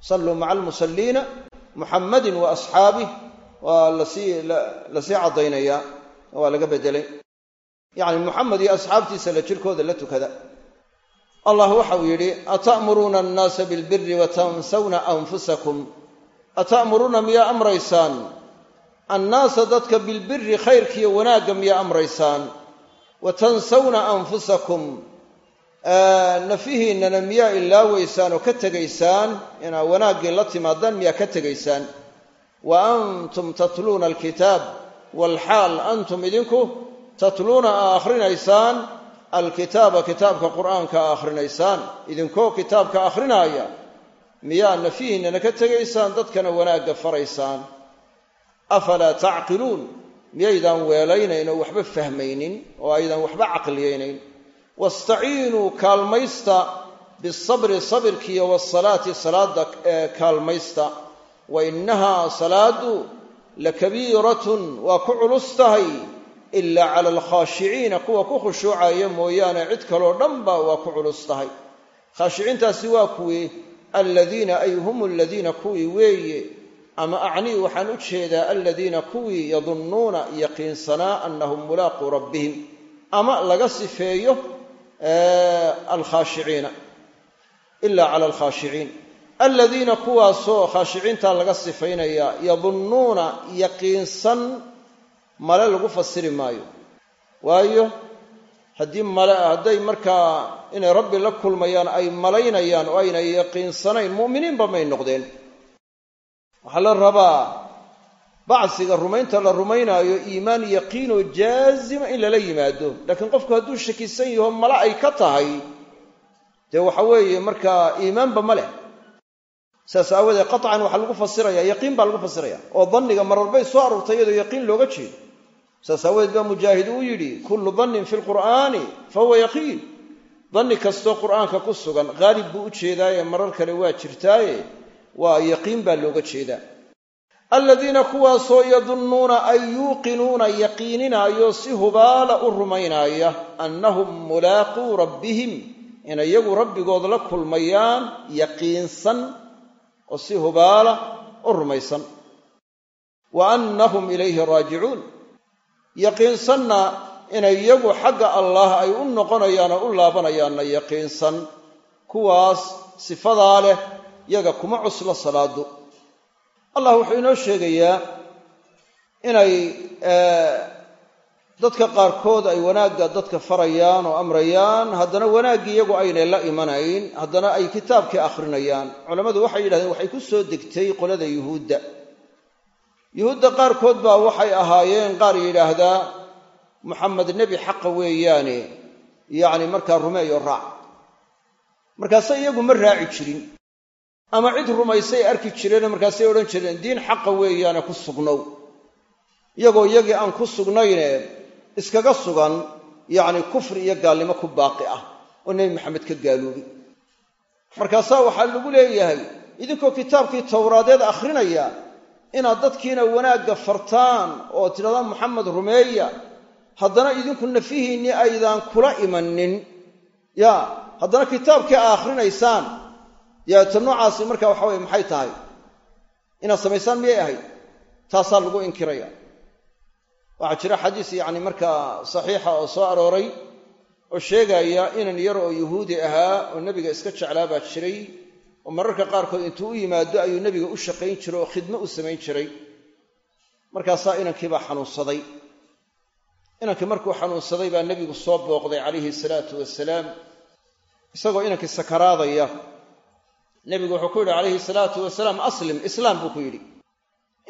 salluu maca almusalliina muxammadin wa asxaabih waa la sii la sii caddaynayaa waa laga bedelay yacni muxamed iyo asxaabtiisa la jirkooda la tukada. Allah waxau yidhi ata'muruuna annaasa bilbiri wa tansawna anfusakum. Ata'muruuna miyaa amraysaan. Annaasa dadka bilbiri khayrkiiyo wanaagga miyaa amraysaan. Wa tansawna anfusakum. Nafihiinnana miyaa ilaaweysaan oo ka tegaysaan inaa wanaaggii la timaadaan miyaa ka tegaysaan. Wa antum tatluuna alkitaab walxaal antum idinku tatluuna aa akhrinaysaan alkitaaba kitaabka qur'aanka aa akhrinaysaan idinkoo kitaabka akhrinaaya miyaa nafihiinana ka tegaysaan dadkana wanaagga faraysaan. Afalaa tacqiluun? Miyaydaan weelaynayn oo waxba fahmaynin oo aydan waxba caqliyaynayn? Wastaciinuu kaalmaysta bisabri sabirkiiyo wasalaati salaada kaalmaysta. Wa innahaa salaadu lakabiiratun waa ku culus tahay ilaa cala alkhaashiciina kuwa ku khushuucaya mooyaane cid kaloo dhanba waa ku culus tahay. Khaashiciintaasi waa kuwii aladiina ay hum aladiina kuwii weeye. Ama acnii waxaan u jeedaa aladiina kuwii yadunnuuna yaqiinsanaa annahum mulaaquu rabbihim. Ama laga sifeeyo alkhaashiciina ila cala alkhaashiciin aladiina kuwaasoo khaashiciintaa laga sifaynaya yadunnuuna yaqiinsan male lagu fasiri maayo. Waayo haddii male hadday markaa inay rabbi la kulmayaan ay malaynayaan oo aynay yaqiinsanayn mu'miniinba may noqdeen. Waxaa la rabaa bacsiga rumaynta la rumaynaayo iimaan yaqiinoo jaazima in lala yimaado. Laakiin qofku hadduu shakisan yaho male ay ka tahay dee waxa weeye markaa iimaanba ma leh. Saas aawadeed qaطcan waxaa lagu fasiraya yaqiin baa lagu fasiraya oo danniga mararbay soo aroortay iyadoo yaqiin looga jeedo saas aawadeed baa mujaahid uu yidhi kullu dannin fi lqur'aani fa huwa yaqiin. Danni kastoo qur'aanka ku sugan haalib buu u jeedaaye marar kale waa jirtaaye waa yaqiin baa looga jeedaa. Aladiina kuwaasoo yadunnuuna ay yuuqinuuna yaqiininaayo si hubaala u rumaynaaya annahum mulaaquu rabbihim in iyagu rabbigood la kulmayaan yaqiinsan oo si hubaala u rumaysan. Wa annahum ilayhi raajicuun yaqiinsanna inay iyagu xagga allaah ay u noqonayaan oo u laabanayaanna yaqiinsan kuwaas sifadaa leh yaga kuma cuslo salaadu allah wuxuu inoo sheegayaa inay dadka qaarkood ay wanaagga dadka farayaan oo amrayaan haddana wanaaggii iyagu aynay la imanayn haddana ay kitaabkii akhrinayaan. Culammadu waxay yidhahdeen waxay ku soo degtay qolada yuhuudda yuhuudda qaarkood baa waxay ahaayeen qaar yidhaahdaa muxamed nebi xaqa weeyaane yacni markaa rumeeyo raac. Markaase iyagu ma raaci jirin. Ama cid rumaysay arki jireenoo markaasay odhan jireen diin xaqa weeyaane ku sugnow. Iyagoo iyagii aan ku sugnayne iskaga sugan yacni kufri iyo gaalnimo ku baaqi ah oo nebi maxamed ka gaaloobi. Markaasaa waxaa lagu leeyahay idinkoo kitaabkii towraadeed akhrinaya inaad dadkiina wanaagga fartaan oo tidhahdaan maxamed rumeeya haddana idinku nafihiinnii aydaan kula imanin ya haddana kitaabkii aa akhrinaysaan yaa ta noocaasi marka waxa weye maxay tahay? Inaad samaysaan miyay ahayd? Taasaa lagu inkiraya. Waxaa jira xadiis yacni markaa saxiixa oo soo arooray oo sheegaya inan yar oo yuhuudi ahaa oo nebiga iska jeclaa baa jiray oo mararka qaarkood intuu u yimaado ayuu nebiga u shaqayn jiray oo khidmo u samayn jiray. Markaasaa inankiibaa xanuunsaday. Inankii markuu xanuunsaday baa nebigu soo booqday calayhi salaatu wasalaam isagoo inankii sakaraadaya. Nebigu wuxuu ku yidhi calayhi salaatu wasalaam aslim islaam buu ku yidhi.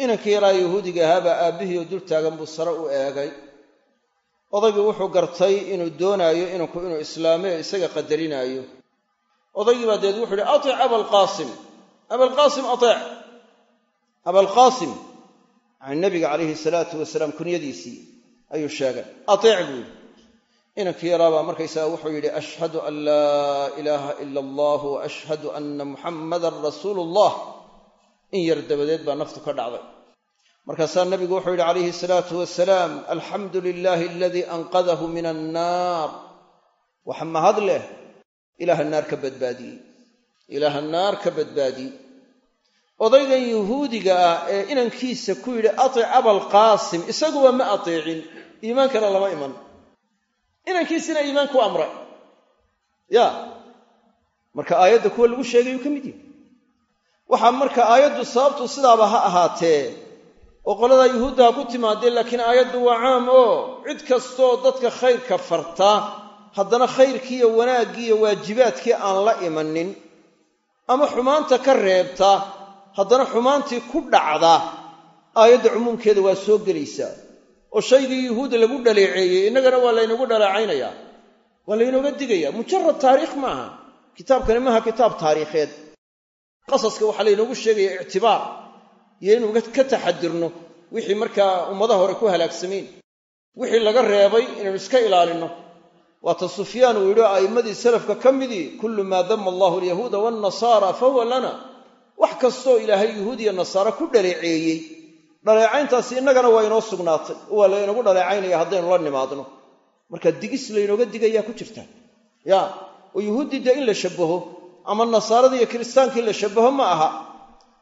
Inankii yaraa yahuudiga ahaabaa aabbihii oo dul taagan buu sare u eegay. Odaygii wuxuu gartay inuu doonaayo inanku inuu islaamay oo isaga qadarinaayo odaygii baa deed wuxu uhi atic abalqaasim abalqaasim ateec. Abalqaasim yani nabiga calayhi salaatu wasalaam kunyadiisii ayuu sheegay. Ateec buu yidhi. Inankii yaraabaa markaysaga wuxuu yidhi ashhadu an laa ilaaha ila allah wa ashhadu anna muxammadan rasuulu allah in yar dabadeed baa naftu ka dhacday. Markaasaa nabigu wuxuu yidhi calayhi salaatu wasalaam alxamdu lilaahi aladii anqadahu min annaar waxa mahad leh ilaaha naar ka badbaadiyey. Ilaaha naar ka badbaadiyey. Odaygan yuhuudiga ah ee inankiisa ku yidhi atic abalqaasim isaguba ma ateecin. Iimaankana lama iman. Inankiisina iimaan ku amray. Ya marka aayadda kuwa lagu sheegayuu ka mid yihi waxaa marka aayaddu sababtu sidaaba ha ahaatee oo qoladaa yuhuudda ha ku timaadeen laakiin aayaddu waa caam oo cid kastoo dadka khayrka farta haddana khayrkiiyo wanaaggiiyo waajibaadkii aan la imanin ama xumaanta ka reebta haddana xumaantii ku dhacda aayadda cumuumkeeda waa soo gelaysaa. Oo shaygii yuhuud lagu dhaleeceeyey innagana waa laynagu dhaleecaynayaa waa laynooga digaya mujarad taariikh maaha kitaabkani maaha kitaab taariikheed. Qasaska waxaa laynoogu sheegaya ictibaar iyo inuu ka taxadirno wixii markaa ummadaha hore ku halaagsameen wixii laga reebay inaynu iska ilaalinno waata sufyaan uu yidhi a'immadii salafka ka midii kullu maa dama allahu alyahuuda waannasaara fahuwa lana. Wax kastoo ilaahay yuhuud iyo nasaare ku dhaleeceeyey. Dhaleecayntaasi innagana waa inoo sugnaatay. Waa laynagu dhaleecaynaya haddaynu la nimaadno. Marka digis laynooga digayaa ku jirta. Ya oo yuhuuddii dee in la shabbaho ama nasaaradii iyo kiristaankii la shabbaho ma aha.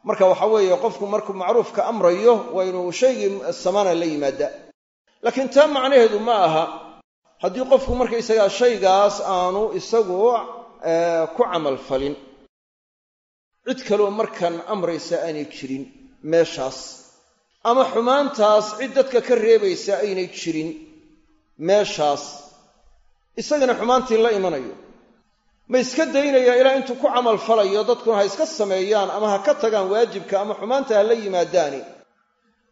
Marka waxa weeye qofku markuu macruufka amrayo waa inuu shaygii samaana la yimaadaa. Laakiin taa macnaheedu ma aha haddii qofku markaysagaa shaygaas aanu isagu ku camal falin cid kaloo markan amraysa aanay jirin meeshaas ama xumaantaas cid dadka ka reebaysa aynay jirin meeshaas isagana xumaantii la imanayo. Ma iska daynayaa ilaa intuu ku camal falayo dadkuna ha iska sameeyaan ama ha ka tagaan waajibka ama xumaanta ha la yimaadaani.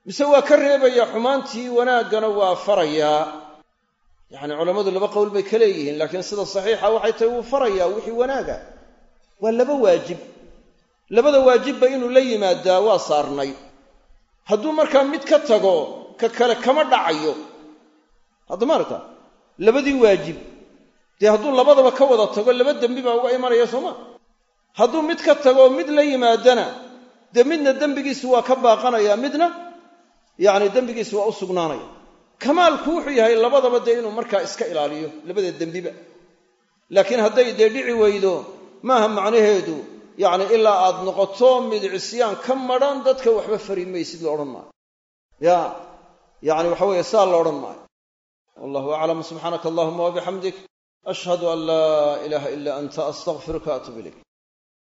Mise waa ka reebayaa xumaantii wanaaggana waa farayaa yacni culammadu laba qowl bay ka leeyihiin laakiin sida saxiixa waxay tahay wuu farayaa wixii wanaaga. Waa laba waajib. Labada waajibba inuu la yimaadaa waa saarnay. Hadduu markaa mid ka tago ka kale kama dhacayo. Hadda maarata labadii waajib. Dee hadduu labadaba ka wada tago laba dembi baa uga imanaya sooma hadduu mid ka tago mid la yimaadana dee midna dembigiisu waa ka baaqanaya midna yacni dembigiisu waa u sugnaanaya kamaalku wuxuu yahay labadaba dee inuu markaa iska ilaaliyo labada dembiba. Laakiin hadday dee dhici weydo maaha macnaheedu? Yacni ilaa aad noqoto mid cisyaan ka madhan dadka waxba fari maysid la odhan maayo. Ya yacni waxa weeye saa la odhan maayo. Wallahu aclam subxaanaka allahuma wabixamdik ashhadu an laa ilaaha ila anta astaqfiruka atub ilayk